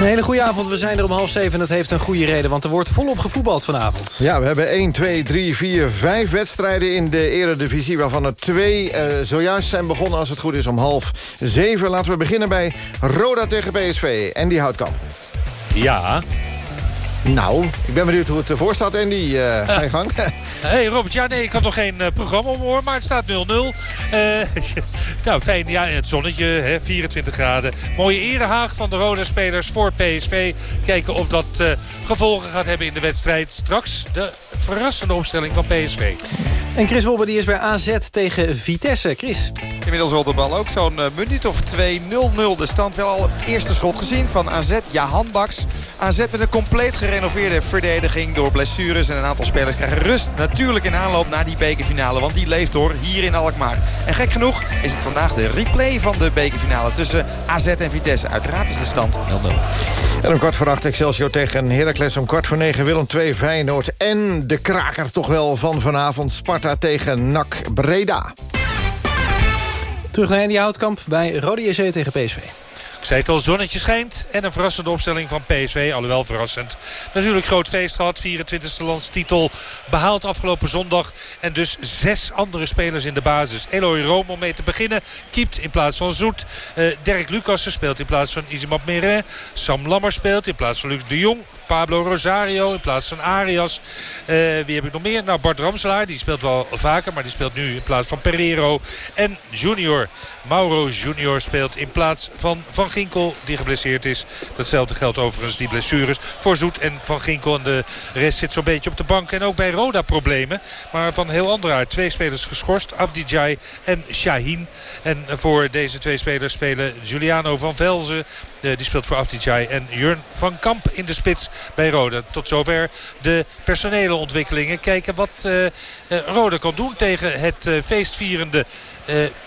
Een hele goede avond. We zijn er om half zeven en dat heeft een goede reden... want er wordt volop gevoetbald vanavond. Ja, we hebben 1, 2, 3, 4, 5 wedstrijden in de eredivisie... waarvan er twee uh, zojuist zijn begonnen als het goed is om half zeven. Laten we beginnen bij Roda tegen PSV. En die houdt kamp. Ja, nou, ik ben benieuwd hoe het ervoor staat, Andy. Uh, ga je gang. hey Robert, ja nee, ik had nog geen uh, programma om maar het staat 0-0. Uh, nou, fijn, ja, het zonnetje, hè, 24 graden. Mooie erehaag van de Roda-spelers voor PSV. Kijken of dat uh, gevolgen gaat hebben in de wedstrijd. Straks de verrassende opstelling van PSV. En Chris Wobbe die is bij AZ tegen Vitesse. Chris. Inmiddels wel de bal ook zo'n uh, minuut of 2-0-0 de stand. Wel al het eerste schot gezien van AZ. Ja, handbaks. AZ met een compleet gerenoveerde verdediging door blessures. En een aantal spelers krijgen rust natuurlijk in aanloop naar die bekerfinale. Want die leeft hoor, hier in Alkmaar. En gek genoeg is het vandaag de replay van de bekerfinale tussen AZ en Vitesse. Uiteraard is de stand 0-0. En om kwart voor acht Excelsior tegen Heracles. Om kwart voor negen Willem 2 Feyenoord. En de kraker toch wel van vanavond Sparta tegen NAC Breda. Terug naar Andy Houtkamp bij Rode JC tegen PSV. Zei al, zonnetje schijnt. En een verrassende opstelling van PSV. Alhoewel verrassend. Natuurlijk groot feest gehad. 24e landstitel behaald afgelopen zondag. En dus zes andere spelers in de basis. Eloy Room om mee te beginnen. Kiept in plaats van Zoet. Uh, Dirk Lucassen speelt in plaats van Izimab Merin. Sam Lammer speelt in plaats van Luc de Jong. Pablo Rosario in plaats van Arias. Uh, wie heb ik nog meer? Nou, Bart Ramselaar. Die speelt wel vaker. Maar die speelt nu in plaats van Pereiro. En Junior. Mauro Junior speelt in plaats van Van Ginkel. Die geblesseerd is. Datzelfde geldt overigens die blessures voor Zoet en Van Ginkel. En de rest zit zo'n beetje op de bank. En ook bij Roda problemen. Maar van heel andere aard. Twee spelers geschorst. Afdijay en Shaheen. En voor deze twee spelers spelen Giuliano van Velzen. Die speelt voor Afdijay. En Jurn van Kamp in de spits bij Roda. Tot zover de personele ontwikkelingen. Kijken wat uh, kan doen tegen het uh, feestvierende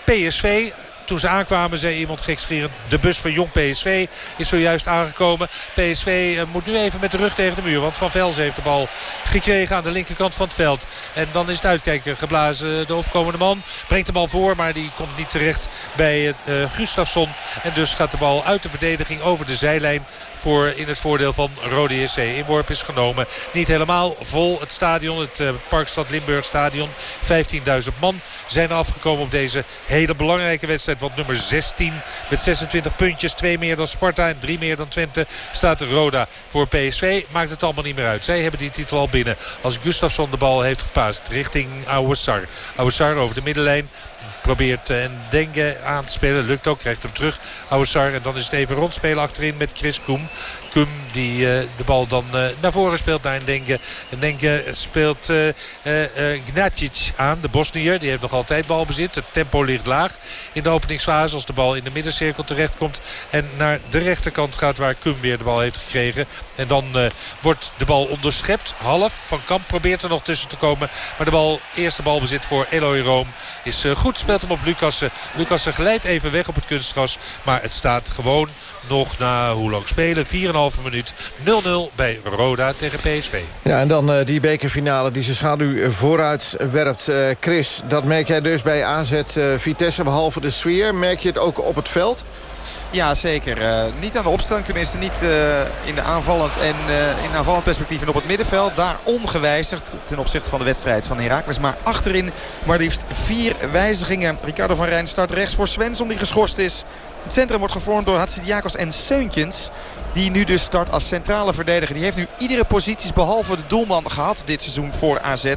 PSV toen ze aankwamen zei iemand gekscherend... de bus van Jong PSV is zojuist aangekomen. PSV moet nu even met de rug tegen de muur. Want Van Velzen heeft de bal gekregen aan de linkerkant van het veld. En dan is het uitkijken geblazen. De opkomende man brengt de bal voor. Maar die komt niet terecht bij uh, Gustafsson. En dus gaat de bal uit de verdediging over de zijlijn voor in het voordeel van Rode SC. Inworp is genomen. Niet helemaal vol het stadion. Het uh, Parkstad Limburg stadion. 15.000 man zijn afgekomen op deze hele belangrijke wedstrijd. Want nummer 16 met 26 puntjes. Twee meer dan Sparta en drie meer dan Twente staat Roda voor PSV. Maakt het allemaal niet meer uit. Zij hebben die titel al binnen. Als Gustafsson de bal heeft gepaast richting Ouassar. Ouassar over de middenlijn probeert en Dengue aan te spelen. Lukt ook, krijgt hem terug. Oussar. En dan is het even rondspelen achterin met Chris Koem. Kum die uh, de bal dan uh, naar voren speelt naar Denke. En Denke speelt uh, Gnacic aan, de Bosnier. Die heeft nog altijd balbezit. Het tempo ligt laag in de openingsfase. Als de bal in de middencirkel terechtkomt. En naar de rechterkant gaat waar Kum weer de bal heeft gekregen. En dan wordt de bal onderschept. Half. Van Kamp probeert er nog tussen te komen. Maar de bal, eerste balbezit voor Eloy Room is goed. Speelt hem op Lucassen. Lucassen glijdt even weg op het kunstgras. Maar het staat gewoon nog na hoe lang spelen? 4,5 minuut 0-0 bij Roda tegen PSV. Ja, en dan uh, die bekerfinale die zijn schaduw vooruit werpt. Uh, Chris, dat merk jij dus bij AZ Vitesse, behalve de sfeer. Merk je het ook op het veld? Ja, zeker. Uh, niet aan de opstelling, tenminste niet uh, in de aanvallend en uh, in aanvallend perspectief en op het middenveld. Daar ongewijzigd ten opzichte van de wedstrijd van Herakles. Maar achterin maar liefst vier wijzigingen. Ricardo van Rijn start rechts voor Svensson die geschorst is. Het centrum wordt gevormd door Hatsidiakos en Seuntjens. Die nu dus start als centrale verdediger. Die heeft nu iedere positie behalve de doelman gehad dit seizoen voor AZ.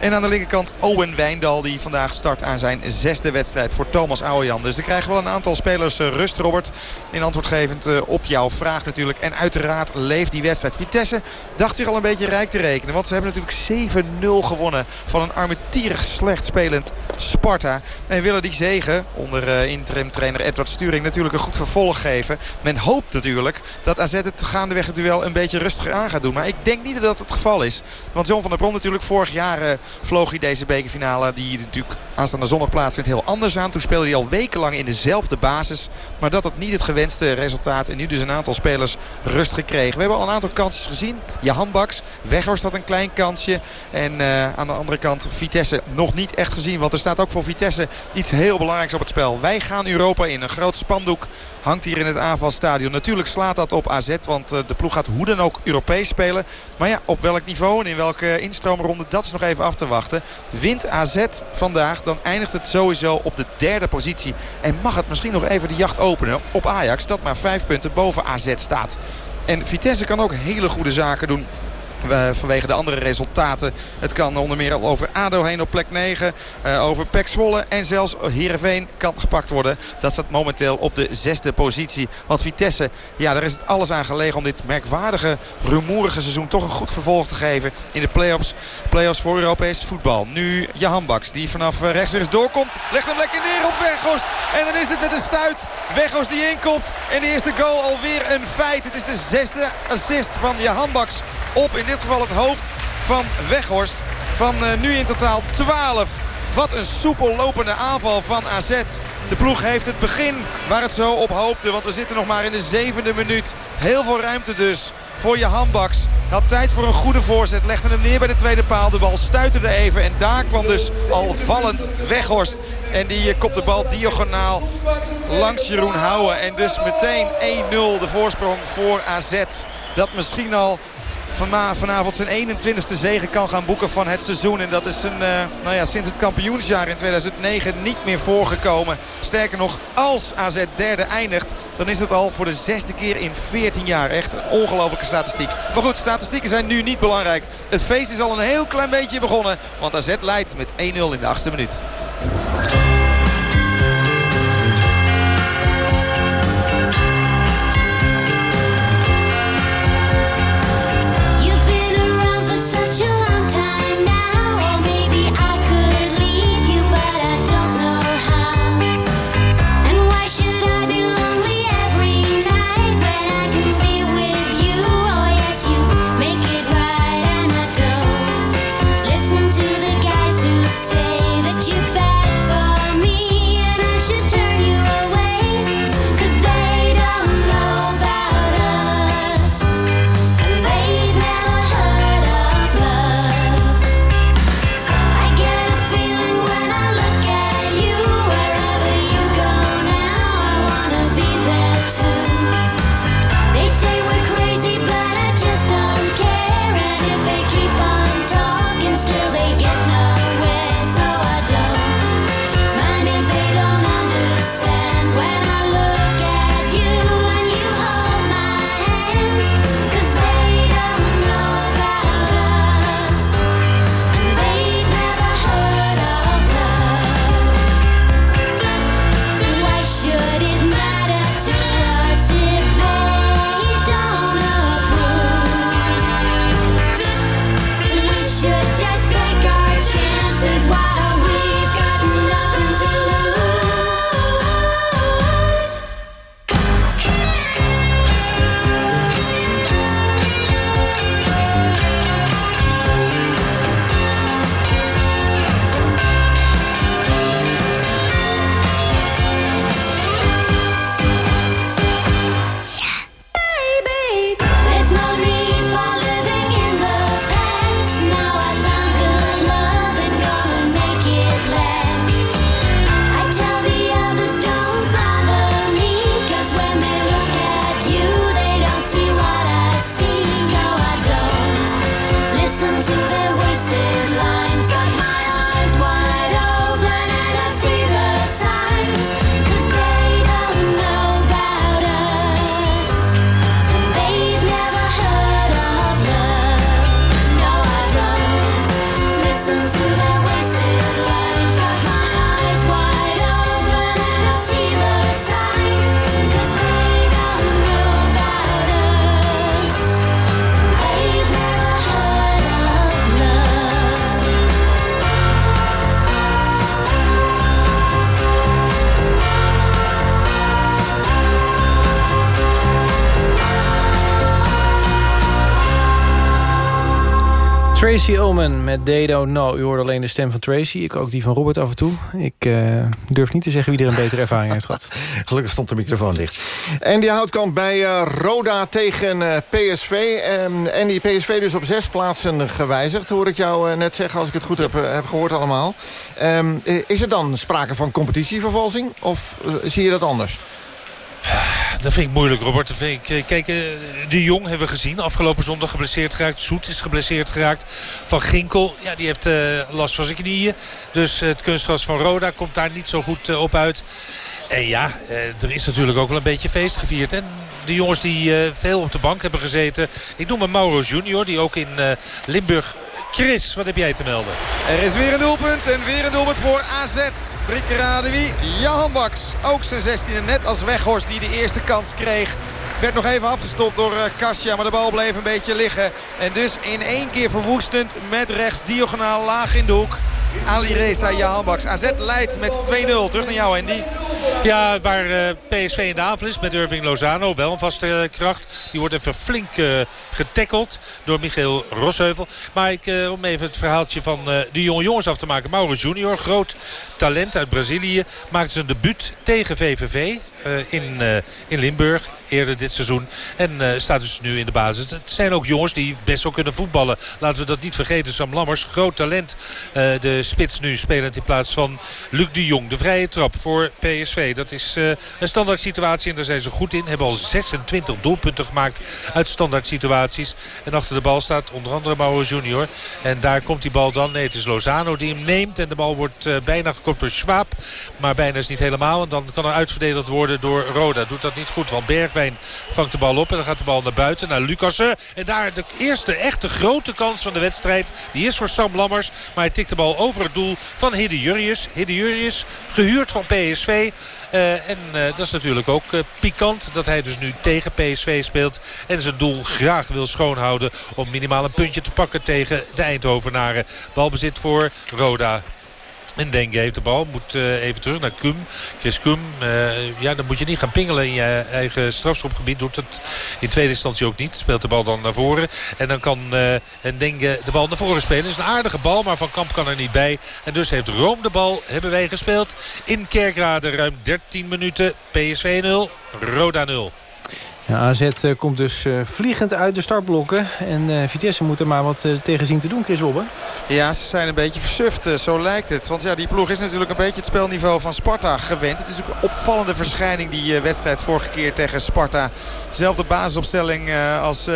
En aan de linkerkant Owen Wijndal die vandaag start aan zijn zesde wedstrijd voor Thomas Ouwejan. Dus er krijgen wel een aantal spelers eh, rust Robert. In antwoord gevend eh, op jouw vraag natuurlijk. En uiteraard leeft die wedstrijd. Vitesse dacht zich al een beetje rijk te rekenen. Want ze hebben natuurlijk 7-0 gewonnen van een armetierig slecht spelend Sparta. En willen die zegen onder uh, interim trainer Edward Sturing natuurlijk een goed vervolg geven. Men hoopt natuurlijk dat AZ het gaandeweg het duel een beetje rustiger aan gaat doen. Maar ik denk niet dat dat het geval is. Want John van der Bron natuurlijk vorig jaar vloog hij deze bekerfinale. Die natuurlijk aanstaande zondag plaatsvindt heel anders aan. Toen speelde hij al wekenlang in dezelfde basis. Maar dat had niet het gewenste resultaat. En nu dus een aantal spelers rust gekregen. We hebben al een aantal kansjes gezien. Jahan Baks. Weghorst had een klein kansje. En uh, aan de andere kant Vitesse nog niet echt gezien. Want er staat ook voor Vitesse iets heel belangrijks op het spel. Wij gaan Europa in. Een groot spandoek hangt hier in het aanvalstadion. Natuurlijk slaat dat op AZ, want eh, de ploeg gaat hoe dan ook Europees spelen. Maar ja, op welk niveau en in welke instroomronde, dat is nog even af te wachten. Wint AZ vandaag, dan eindigt het sowieso op de derde positie. En mag het misschien nog even de jacht openen op Ajax, dat maar vijf punten boven AZ staat. En Vitesse kan ook hele goede zaken doen vanwege de andere resultaten. Het kan onder meer al over ADO heen op plek 9. Uh, over Pek Zwolle en zelfs Heerenveen kan gepakt worden. Dat staat momenteel op de zesde positie. Want Vitesse, ja daar is het alles aan gelegen om dit merkwaardige, rumoerige seizoen toch een goed vervolg te geven in de play-offs. Play-offs voor Europees voetbal. Nu Jahan Baks die vanaf eh, rechts weer eens doorkomt. Legt hem lekker neer op Weghorst. En dan is het met een stuit. Weghorst die inkomt. En de eerste goal alweer een feit. Het is de zesde assist van Jahan Baks op in dit geval het hoofd van Weghorst. Van uh, nu in totaal 12. Wat een soepel lopende aanval van AZ. De ploeg heeft het begin waar het zo op hoopte. Want we zitten nog maar in de zevende minuut. Heel veel ruimte dus voor je handbaks. Had tijd voor een goede voorzet. Legde hem neer bij de tweede paal. De bal stuiterde even. En daar kwam dus al vallend Weghorst. En die kopt de bal diagonaal langs Jeroen Houwen. En dus meteen 1-0 de voorsprong voor AZ. Dat misschien al vanavond zijn 21ste zegen kan gaan boeken van het seizoen. En dat is een, uh, nou ja, sinds het kampioensjaar in 2009 niet meer voorgekomen. Sterker nog, als AZ derde eindigt, dan is het al voor de zesde keer in 14 jaar. Echt een ongelofelijke statistiek. Maar goed, statistieken zijn nu niet belangrijk. Het feest is al een heel klein beetje begonnen. Want AZ leidt met 1-0 in de achtste minuut. Tracy Ullman met They Don't Know. U hoort alleen de stem van Tracy. Ik ook die van Robert af en toe. Ik uh, durf niet te zeggen wie er een betere ervaring heeft gehad. Gelukkig stond de microfoon dicht. En die houtkamp bij uh, Roda tegen uh, PSV. Um, en die PSV dus op zes plaatsen gewijzigd. Hoor ik jou net zeggen, als ik het goed heb, heb gehoord allemaal. Um, is er dan sprake van competitievervalsing? Of zie je dat anders? Dat vind ik moeilijk, Robert. Vind ik, kijk, de Jong hebben we gezien. Afgelopen zondag geblesseerd geraakt. Zoet is geblesseerd geraakt. Van Ginkel, ja, die heeft uh, last van zijn knieën. Dus het kunstgras van Roda komt daar niet zo goed op uit. En ja, er is natuurlijk ook wel een beetje feest gevierd. En de jongens die veel op de bank hebben gezeten. Ik noem maar Mauro Junior, die ook in Limburg Chris, wat heb jij te melden? Er is weer een doelpunt en weer een doelpunt voor AZ. Drie keer raden wie? Jan Baks. Ook zijn 16e net als Weghorst die de eerste kans kreeg. Werd nog even afgestopt door Kasia, maar de bal bleef een beetje liggen. En dus in één keer verwoestend met rechts diagonaal laag in de hoek. Ali Reza. AZ leidt met 2-0. Terug naar jou, Andy. Ja, waar uh, PSV in de aanval is met Irving Lozano. Wel een vaste uh, kracht. Die wordt even flink uh, getackeld door Michael Rosheuvel. Maar ik, om even het verhaaltje van de jonge jongens af te maken. Mauro Junior, groot talent uit Brazilië. Maakte zijn debuut tegen VVV in, in Limburg eerder dit seizoen. En staat dus nu in de basis. Het zijn ook jongens die best wel kunnen voetballen. Laten we dat niet vergeten. Sam Lammers, groot talent. de spits nu spelend in plaats van Luc de Jong. De vrije trap voor PSV. Dat is uh, een standaard situatie en daar zijn ze goed in. Hebben al 26 doelpunten gemaakt uit standaard situaties. En achter de bal staat onder andere Mauro Junior. En daar komt die bal dan. Nee, het is Lozano die hem neemt. En de bal wordt uh, bijna gekopt door Schwab. Maar bijna is niet helemaal. En dan kan er uitverdedigd worden door Roda. Doet dat niet goed. Want Bergwijn vangt de bal op. En dan gaat de bal naar buiten. Naar Lucassen. En daar de eerste echte grote kans van de wedstrijd. Die is voor Sam Lammers. Maar hij tikt de bal over het doel van Hidde Jurrius. Hidde Jurrius, gehuurd van PSV. Uh, en uh, dat is natuurlijk ook uh, pikant dat hij dus nu tegen PSV speelt. En zijn doel graag wil schoonhouden om minimaal een puntje te pakken tegen de Eindhovenaren. Balbezit voor Roda. En Dengue heeft de bal. Moet uh, even terug naar Kum. Chris Kum. Uh, ja, dan moet je niet gaan pingelen in je eigen strafschopgebied. Doet het in tweede instantie ook niet. Speelt de bal dan naar voren. En dan kan uh, Dengue de bal naar voren spelen. Het is een aardige bal, maar Van Kamp kan er niet bij. En dus heeft Rome de bal. Hebben wij gespeeld in Kerkrade. Ruim 13 minuten. PSV 0. Roda 0. Ja, AZ uh, komt dus uh, vliegend uit de startblokken. En uh, Vitesse moet er maar wat tegen zien te doen, Chris Wobbe. Ja, ze zijn een beetje versuft, zo lijkt het. Want ja, die ploeg is natuurlijk een beetje het spelniveau van Sparta gewend. Het is ook een opvallende verschijning, die wedstrijd vorige keer tegen Sparta. Zelfde basisopstelling als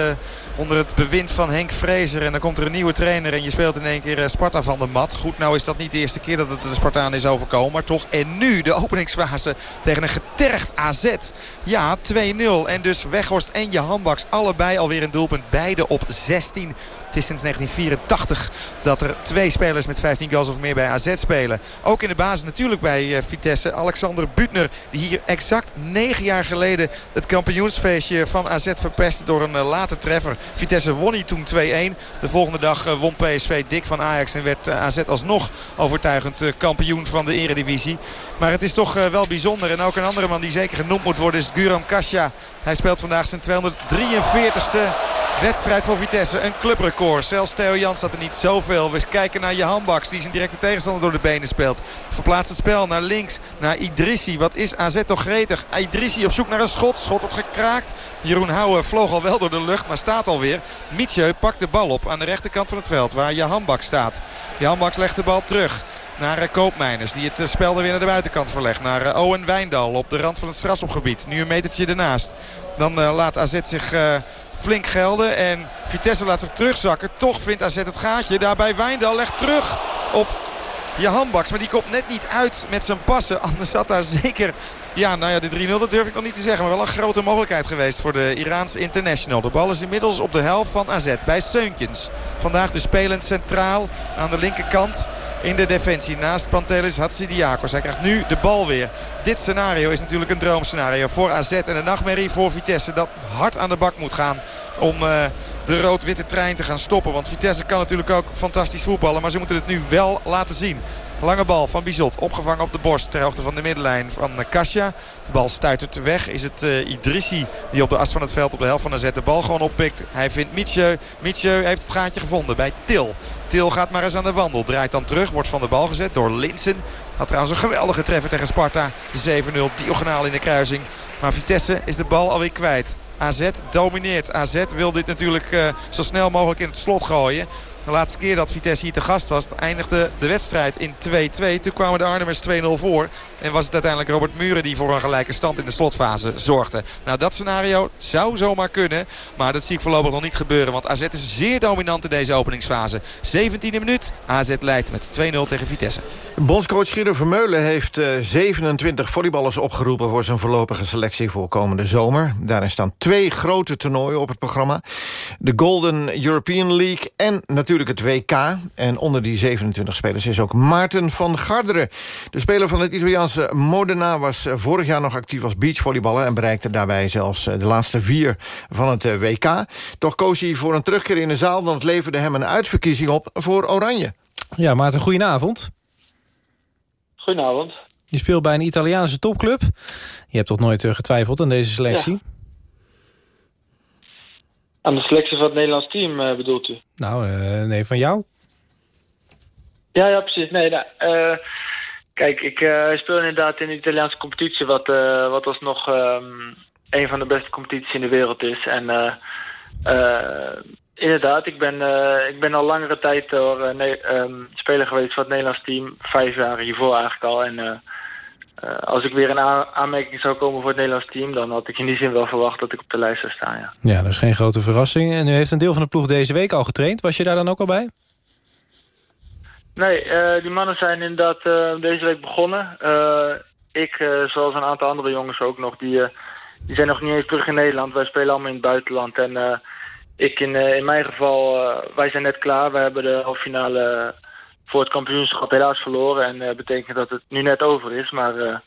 onder het bewind van Henk Vrezer. En dan komt er een nieuwe trainer en je speelt in één keer Sparta van de mat. Goed, nou is dat niet de eerste keer dat het de Spartaan is overkomen. Maar toch, en nu de openingsfase tegen een getergd AZ. Ja, 2-0. En dus Weghorst en je handbaks allebei alweer een doelpunt. Beide op 16 het is sinds 1984 dat er twee spelers met 15 goals of meer bij AZ spelen. Ook in de basis natuurlijk bij Vitesse. Alexander Butner die hier exact negen jaar geleden het kampioensfeestje van AZ verpestte door een late treffer. Vitesse won hier toen 2-1. De volgende dag won PSV dik van Ajax en werd AZ alsnog overtuigend kampioen van de eredivisie. Maar het is toch wel bijzonder. En ook een andere man die zeker genoemd moet worden is Guram Kasia. Hij speelt vandaag zijn 243ste wedstrijd voor Vitesse. Een clubrecord. Zelfs Theo Jans had er niet zoveel. We kijken naar je handbaks die zijn directe tegenstander door de benen speelt. Verplaatst het spel naar links. Naar Idrissi. Wat is AZ toch gretig. Idrissi op zoek naar een schot. Schot wordt gekraakt. Jeroen Houwer vloog al wel door de lucht. Maar staat alweer. Mietje pakt de bal op aan de rechterkant van het veld. Waar je handbak staat. Je handbaks legt de bal terug naar Koopmeiners. Die het spel er weer naar de buitenkant verlegt. Naar Owen Wijndal op de rand van het strafschopgebied. Nu een metertje ernaast. Dan laat AZ zich flink gelden. En Vitesse laat zich terugzakken. Toch vindt AZ het gaatje. Daarbij Wijndal legt terug op je handbaks. Maar die komt net niet uit met zijn passen. Anders zat daar zeker... Ja, nou ja, de 3-0 dat durf ik nog niet te zeggen. Maar wel een grote mogelijkheid geweest voor de Iraanse international. De bal is inmiddels op de helft van AZ bij Seuntjens. Vandaag dus spelend centraal aan de linkerkant in de defensie. Naast Pantelis Hatsidiakos. Hij krijgt nu de bal weer. Dit scenario is natuurlijk een droomscenario voor AZ. En een nachtmerrie voor Vitesse dat hard aan de bak moet gaan om... Uh, de rood-witte trein te gaan stoppen. Want Vitesse kan natuurlijk ook fantastisch voetballen. Maar ze moeten het nu wel laten zien. Lange bal van Bizot. Opgevangen op de borst ter hoogte van de middenlijn van Kasia. De bal stuitert weg. Is het uh, Idrissi die op de as van het veld op de helft van AZ de bal gewoon oppikt. Hij vindt Mietje. Mietje heeft het gaatje gevonden bij Til. Til gaat maar eens aan de wandel. Draait dan terug. Wordt van de bal gezet door Linsen. Had trouwens een geweldige treffer tegen Sparta. De 7-0 diagonaal in de kruising. Maar Vitesse is de bal alweer kwijt. AZ domineert. AZ wil dit natuurlijk uh, zo snel mogelijk in het slot gooien. De laatste keer dat Vitesse hier te gast was, eindigde de wedstrijd in 2-2. Toen kwamen de Arnhemmers 2-0 voor. En was het uiteindelijk Robert Muren die voor een gelijke stand in de slotfase zorgde. Nou, dat scenario zou zomaar kunnen. Maar dat zie ik voorlopig nog niet gebeuren. Want AZ is zeer dominant in deze openingsfase. 17e minuut. AZ leidt met 2-0 tegen Vitesse. Bondscoach Guido Vermeulen heeft 27 eh, volleyballers opgeroepen... voor zijn voorlopige selectie voor komende zomer. Daarin staan twee grote toernooien op het programma. De Golden European League en natuurlijk het WK. En onder die 27 spelers is ook Maarten van Garderen. De speler van het Italiaanse Modena was eh, vorig jaar nog actief als beachvolleyballer... en bereikte daarbij zelfs eh, de laatste vier van het eh, WK. Toch koos hij voor een terugkeer in de zaal... want het leverde hem een uitverkiezing op voor Oranje. Ja, Maarten, goedenavond. Goedenavond. Je speelt bij een Italiaanse topclub. Je hebt toch nooit getwijfeld aan deze selectie? Aan de selectie van het Nederlands team bedoelt u? Nou, nee, van jou? Ja, ja, precies. Nee, nou, Kijk, ik uh, speel inderdaad in de Italiaanse competitie... wat, uh, wat alsnog um, een van de beste competities in de wereld is. En uh, inderdaad, ik ben, ik ben al langere tijd door, um, speler geweest van het Nederlands team. Vijf jaar hiervoor eigenlijk al. En als ik weer in aanmerking zou komen voor het Nederlands team... dan had ik in die zin wel verwacht dat ik op de lijst zou staan, ja. Ja, dat is geen grote verrassing. En u heeft een deel van de ploeg deze week al getraind. Was je daar dan ook al bij? Nee, uh, die mannen zijn inderdaad uh, deze week begonnen. Uh, ik, zoals een aantal andere jongens ook nog, die, die zijn nog niet eens terug in Nederland. Wij spelen allemaal in het buitenland. En ik in, in mijn geval, wij zijn net klaar. We hebben de halffinale voor het kampioenschap helaas verloren. En dat betekent dat het nu net over is. Maar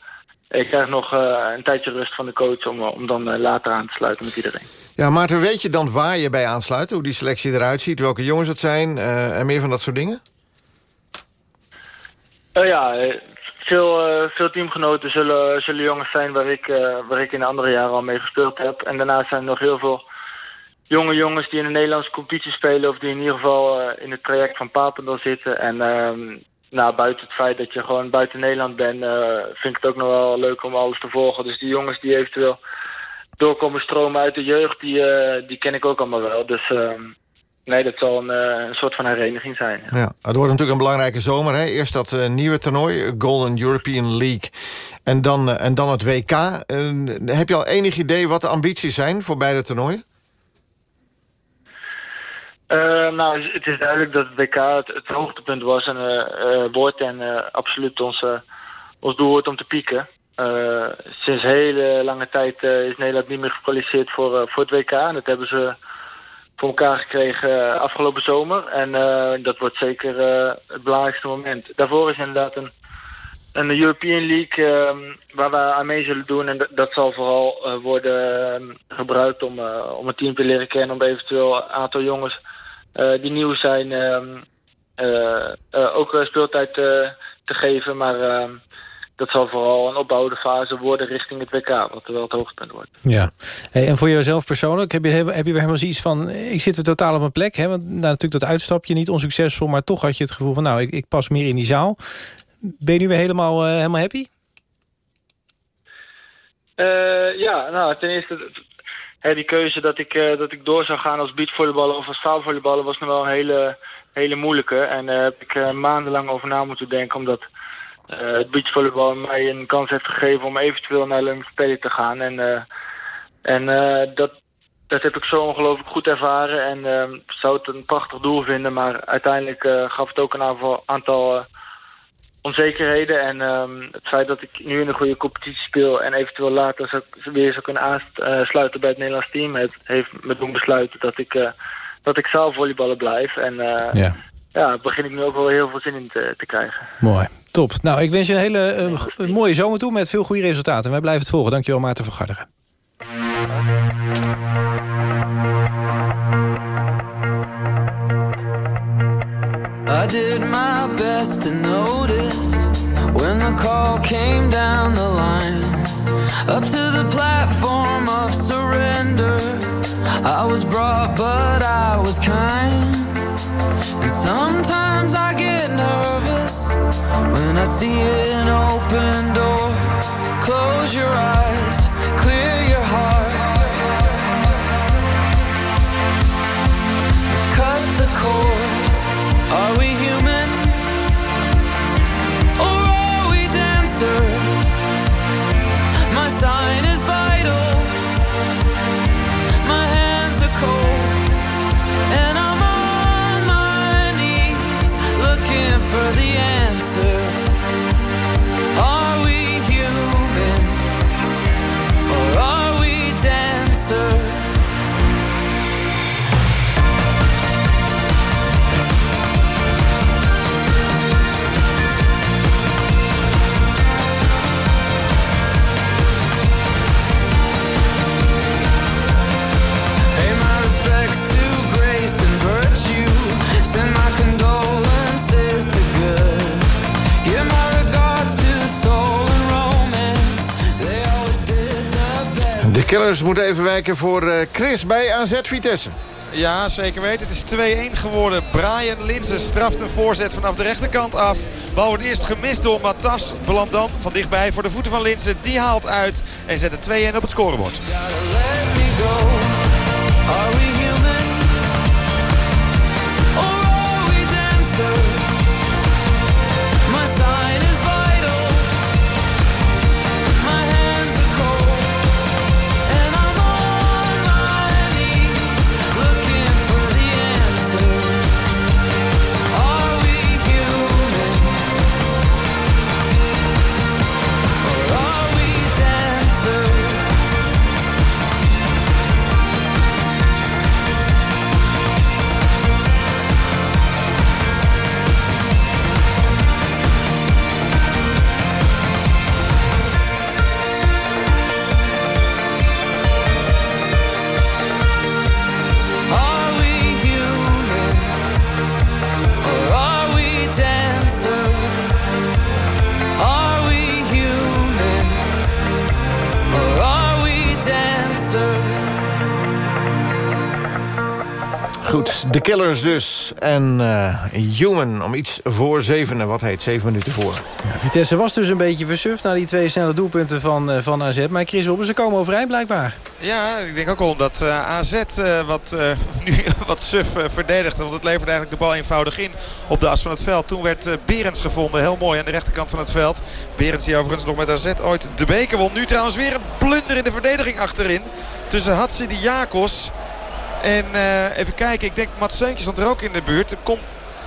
ik krijg nog een tijdje rust van de coach om, om dan later aan te sluiten met iedereen. Ja, Maarten, weet je dan waar je bij aansluit? Hoe die selectie eruit ziet, welke jongens het zijn en meer van dat soort dingen? Uh, ja, eh, veel, uh, veel teamgenoten zullen, zullen jongens zijn waar ik, waar ik in de andere jaren al mee gespeeld heb. En daarnaast zijn er nog heel veel jonge jongens die in de Nederlandse competitie spelen... of die in ieder geval in het traject van Papendal zitten. En ehm, nou, buiten het feit dat je gewoon buiten Nederland bent... vind ik het ook nog wel leuk om alles te volgen. Dus die jongens die eventueel doorkomen stromen uit de jeugd... die, die ken ik ook allemaal wel. Dus... Nee, dat zal een, uh, een, soort van hereniging zijn. Ja. ja. het wordt natuurlijk een belangrijke zomer. Hè? Eerst dat uh, nieuwe toernooi, Golden European League. En dan, uh, en dan het WK. heb je al enig idee wat de ambities zijn voor beide toernooien? nou, het is duidelijk dat het WK het, het hoogtepunt was en wordt. En absoluut ons, ons doel wordt om te pieken. sinds hele lange tijd is Nederland niet meer gekwalificeerd voor, voor het WK. En dat hebben ze voor elkaar gekregen eh, afgelopen zomer. En uh, dat wordt zeker uh, het belangrijkste moment. Daarvoor is inderdaad een, een European League uh, waar we aan mee zullen doen. En dat zal vooral worden gebruikt om, om het team te leren kennen. Om eventueel een aantal jongens die nieuw zijn ehm, ook speeltijd te geven. Maar ehm, dat zal vooral een opbouwende fase worden richting het WK, wat wel het hoogtepunt wordt. Ja, hey, en voor jezelf persoonlijk, heb je, heb je weer helemaal zoiets van... ik zit weer totaal op mijn plek, hè? want nou, natuurlijk dat uitstapje niet onsuccesvol... maar toch had je het gevoel van, nou, ik, ik pas meer in die zaal. Ben je nu weer helemaal, uh, helemaal happy? Uh, ja, nou, ten eerste... Hè, die keuze dat ik, uh, dat ik door zou gaan als beachvolleyballer of als zaalvolleyballer... was nog wel een hele, hele moeilijke. En daar heb ik maandenlang over na moeten denken, omdat uh, het beachvolleybal mij een kans heeft gegeven om eventueel naar Olympische Spelen te gaan. En, uh, en uh, dat, dat heb ik zo ongelooflijk goed ervaren. En uh, zou het een prachtig doel vinden. Maar uiteindelijk gaf het ook een aantal, onzekerheden. En um, het feit dat ik nu in een goede competitie speel... en eventueel later zou, weer zou kunnen aansluiten bij het Nederlands team... heeft, me doen besluiten dat ik, dat ik zelf volleyballen blijf. En. Ja, begin ik nu ook wel heel veel zin in te, te krijgen. Mooi. Top. Nou, ik wens je een hele uh, mooie zomer toe met veel goede resultaten. Wij blijven het volgen. Dankjewel Maarten van Garderen. I did my best to notice the call came down the line up to the platform of surrender. I was brought, but I was kind. Yeah. Killers moeten even wijken voor eh, Chris bij AZ Vitesse. Ja, zeker weten. Het is 2-1 geworden. Brian Linsen straft een voorzet vanaf de rechterkant af. Bal wordt eerst gemist door Matas. Belandt dan van dichtbij voor de voeten van Linsen. Die haalt uit en zet het 2-1 op het scorebord. Killers dus. En eh, Human om iets voor zevenen. Wat heet, zeven minuten voor. Ja, Vitesse was dus een beetje versuft na die twee snelle doelpunten van, eh, van AZ. Maar Chris Robben, ze komen overeind blijkbaar. Ja, ik denk ook wel omdat eh, AZ eh, wat, eh, nu wat suf eh, verdedigt. Want het leverde eigenlijk de bal eenvoudig in op de as van het veld. Toen werd Berends gevonden. Heel mooi aan de rechterkant van het veld. Berends die overigens nog met AZ ooit de beker won. Nu trouwens weer een blunder in de verdediging achterin. Tussen Hatsi de Jakos. En eh, even kijken, ik denk Mats Seuntjes er ook in de buurt. Komt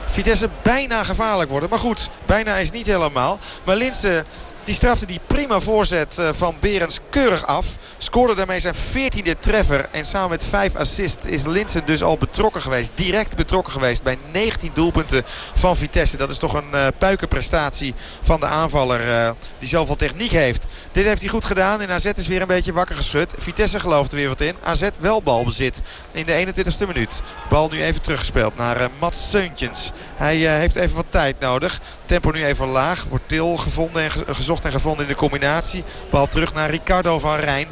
Vitesse bijna gevaarlijk worden. Maar goed, bijna is niet helemaal. Maar Linse die strafte die prima voorzet eh, van Berens keurig af. Scoorde daarmee zijn 14e treffer. En samen met 5 assists is Linsen dus al betrokken geweest. Direct betrokken geweest bij 19 doelpunten van Vitesse. Dat is toch een uh, puikenprestatie van de aanvaller uh, die zoveel techniek heeft. Dit heeft hij goed gedaan en AZ is weer een beetje wakker geschud. Vitesse gelooft er weer wat in. AZ wel balbezit in de 21ste minuut. Bal nu even teruggespeeld naar uh, Mats Seuntjens. Hij heeft even wat tijd nodig. Tempo nu even laag. Wordt Til gevonden en ge gezocht en gevonden in de combinatie. Bal terug naar Ricardo van Rijn.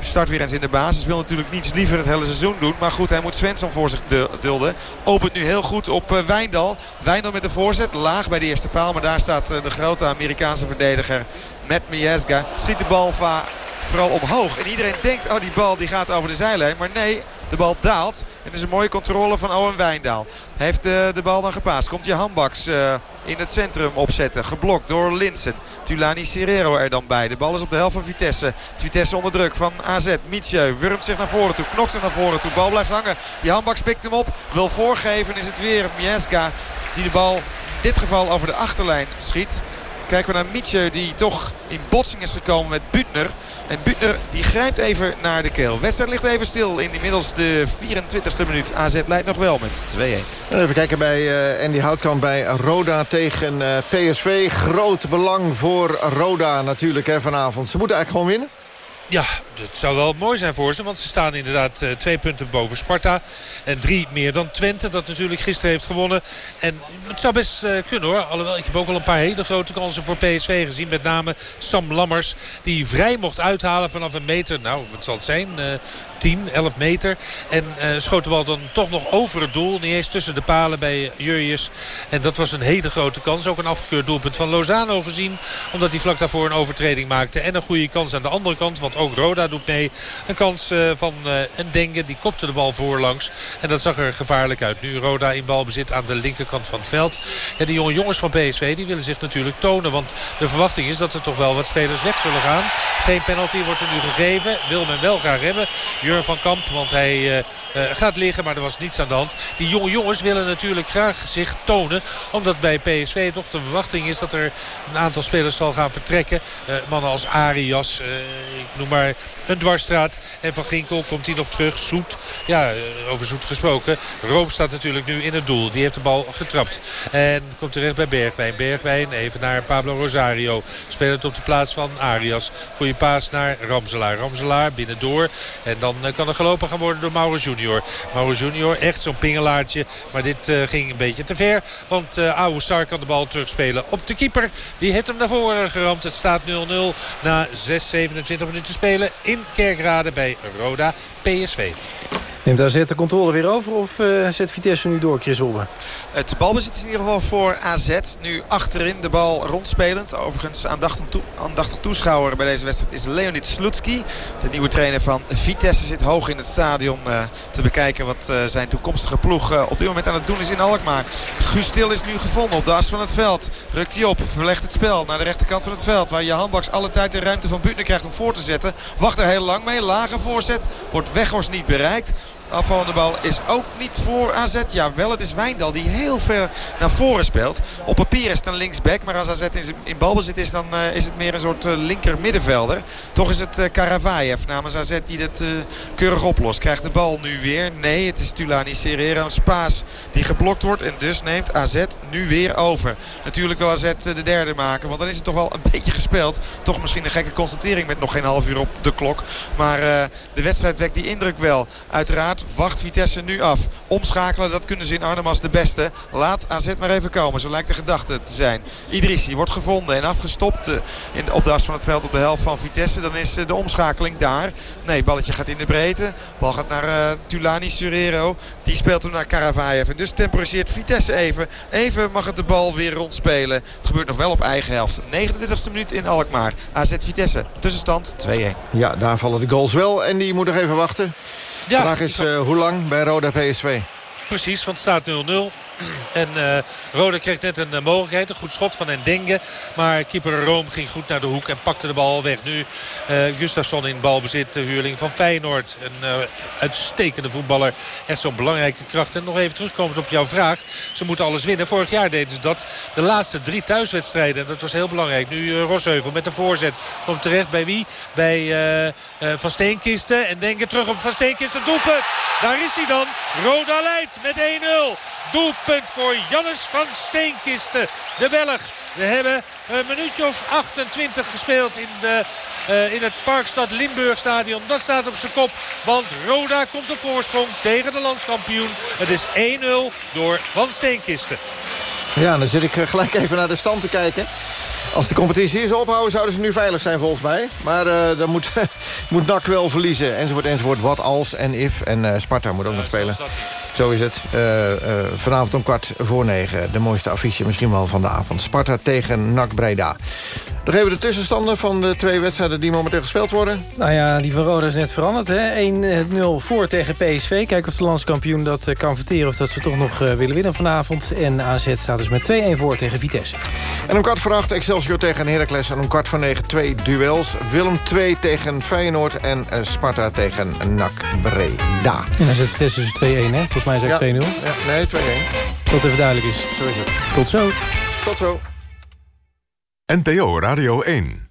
Start weer eens in de basis. Wil natuurlijk niets liever het hele seizoen doen. Maar goed, hij moet Svensson voor zich dulden. Opent nu heel goed op uh, Wijndal. Wijndal met de voorzet. Laag bij de eerste paal. Maar daar staat uh, de grote Amerikaanse verdediger Matt Miesga. Schiet de bal vooral omhoog. En iedereen denkt, oh die bal die gaat over de zijlijn. Maar nee, de bal daalt. En is een mooie controle van Owen Wijndaal. Heeft uh, de bal dan gepaast. Komt je handbaks uh, in het centrum opzetten. Geblokt door Linsen. Tulani Serrero er dan bij. De bal is op de helft van Vitesse. Vitesse onder druk van AZ. Mietje wurmt zich naar voren toe. Knokt zich naar voren toe. Bal blijft hangen. Die handbaks pikt hem op. Wil voorgeven. Is het weer Miesga die de bal in dit geval over de achterlijn schiet. Kijken we naar Mietje die toch in botsing is gekomen met Butner. En Butner die grijpt even naar de keel. Wedstrijd ligt even stil in inmiddels de 24e minuut. AZ leidt nog wel met 2-1. Even kijken bij uh, Andy Houtkamp bij Roda tegen uh, PSV. Groot belang voor Roda natuurlijk hè, vanavond. Ze moeten eigenlijk gewoon winnen. Ja, het zou wel mooi zijn voor ze. Want ze staan inderdaad uh, twee punten boven Sparta. En drie meer dan Twente. Dat natuurlijk gisteren heeft gewonnen. En het zou best uh, kunnen hoor. Alhoewel, ik heb ook al een paar hele grote kansen voor PSV gezien. Met name Sam Lammers. Die vrij mocht uithalen vanaf een meter. Nou, wat zal het zijn? Uh, 10, 11 meter. En schoot de bal dan toch nog over het doel. Niet eens tussen de palen bij Jurjes. En dat was een hele grote kans. Ook een afgekeurd doelpunt van Lozano gezien. Omdat hij vlak daarvoor een overtreding maakte. En een goede kans aan de andere kant. Want ook Roda doet mee. Een kans uh, van een Dengue. Die kopte de bal voorlangs. En dat zag er gevaarlijk uit. Nu Roda in balbezit aan de linkerkant van het veld. Ja, die jonge jongens van PSV die willen zich natuurlijk tonen. Want de verwachting is dat er toch wel wat spelers weg zullen gaan. Geen penalty wordt er nu gegeven. Wil men wel graag hebben. Jurgen van Kamp. Want hij uh, gaat liggen. Maar er was niets aan de hand. Die jonge jongens willen natuurlijk graag zich tonen. Omdat bij PSV toch de verwachting is dat er een aantal spelers zal gaan vertrekken. mannen als Arias. ik noem maar een dwarsstraat. En Van Ginkel komt hij nog terug. Zoet. Ja, over Zoet gesproken. Room staat natuurlijk nu in het doel. Die heeft de bal getrapt. En komt terecht bij Bergwijn. Bergwijn even naar Pablo Rosario. Spelend op de plaats van Arias. Goeie paas naar Ramselaar. Ramselaar binnendoor. En dan kan er gelopen gaan worden door Mauro Junior. Mauro Junior, echt zo'n pingelaartje. Maar dit uh, ging een beetje te ver. Want uh, Oude Sar kan de bal terugspelen op de keeper. Die heeft hem naar voren geramd. Het staat 0-0 na 6, 27 minuten spelen in Kerkrade bij Roda PSV. Neemt AZ de controle weer over of uh, zet Vitesse nu door, Chris? Het balbezit is in ieder geval voor AZ. Nu achterin de bal rondspelend. Overigens aandachtig, toe, aandachtig toeschouwer bij deze wedstrijd is Leonid Slutski. De nieuwe trainer van Vitesse zit hoog in het stadion uh, te bekijken wat uh, zijn toekomstige ploeg op dit moment aan het doen is in Alkmaar. Guus Stil is nu gevonden op de as van het veld. Rukt hij op, verlegt het spel naar de rechterkant van het veld. Waar Johan Baks alle tijd de ruimte van Butner krijgt om voor te zetten. Wacht er heel lang mee. Lage voorzet. Wordt Weghorst niet bereikt. Afvallende bal is ook niet voor AZ. Ja, wel, het is Wijndal die heel ver naar voren speelt. Op papier is het een linksback. Maar als AZ in, in balbezit is, dan uh, is het meer een soort uh, linker middenvelder. Toch is het uh, Karavaev namens AZ die dit keurig oplost. Krijgt de bal nu weer? Nee, het is Tulani Serrero Spaas die geblokt wordt. En dus neemt AZ nu weer over. Natuurlijk wil AZ de derde maken. Want dan is het toch wel een beetje gespeeld. Toch misschien een gekke constatering met nog geen half uur op de klok. Maar de wedstrijd wekt die indruk wel. Uiteraard wacht Vitesse nu af. Omschakelen, dat kunnen ze in Arnhem als de beste. Laat AZ maar even komen, zo lijkt de gedachte te zijn. Idrissi wordt gevonden en afgestopt in, op de as van het veld op de helft van Vitesse. Dan is de omschakeling daar. Nee, balletje gaat in de breedte. Bal gaat naar Tulani Surero. Die speelt hem naar Karavaev. En dus temporiseert Vitesse even. Even mag het de bal weer rondspelen. Het gebeurt nog wel op eigen helft. 29e minuut in Alkmaar. AZ Vitesse. Tussenstand 2-1. Ja, daar vallen de goals wel. En die moet nog even wachten. Ja, Vandaag is uh, hoe lang bij Roda PSV? Precies, want het staat 0-0. En uh, Roda kreeg net een uh, mogelijkheid. Een goed schot van Endenge. Maar keeper Room ging goed naar de hoek en pakte de bal weg. Nu uh, Gustafsson in balbezit. De huurling van Feyenoord. Een uitstekende voetballer. Echt zo'n belangrijke kracht. En nog even terugkomend op jouw vraag. Ze moeten alles winnen. Vorig jaar deden ze dat. De laatste drie thuiswedstrijden. En dat was heel belangrijk. Nu Rosheuvel met de voorzet. Komt terecht bij wie? Bij Van Steenkisten. En denken terug op Van Steenkisten. Doelpunt. Daar is hij dan. Roda leidt met 1-0. Doelpunt voor Jannes van Steenkisten, de Belg. We hebben een minuutje of 28 gespeeld in, de, uh, in het Parkstad Limburg stadion. Dat staat op zijn kop, want Roda komt op voorsprong tegen de landskampioen. Het is 1-0 door Van Steenkisten. Ja, dan zit ik eh, gelijk even naar de stand te kijken. Als de competitie is ophouden, zouden ze nu veilig zijn volgens mij. Maar uh, dan moet, moet NAC wel verliezen. Enzovoort, enzovoort. Wat als en if. En uh, Sparta moet ook nog spelen. Zo is het. Uh, uh, vanavond om kwart voor negen. De mooiste affiche misschien wel van de avond. Sparta tegen NAC Breda. Nog even de tussenstanden van de twee wedstrijden die momenteel gespeeld worden. Nou ja, die van Roda is net veranderd. 1-0 voor tegen PSV. Kijken of de landskampioen dat kan verteren... of dat ze toch nog willen winnen vanavond. En AZ staat dus met 2-1 voor tegen Vitesse. En om kwart voor acht Excelsior tegen Heracles. En om kwart voor negen twee duels. Willem 2 tegen Feyenoord en Sparta tegen NAC Breda. En dan zit Vitesse dus 2-1, hè? Volgens mij zeg ik 2-0. Ja, nee, 2-1. Tot even duidelijk is. Zo is het. Tot zo. Tot zo. NPO Radio 1.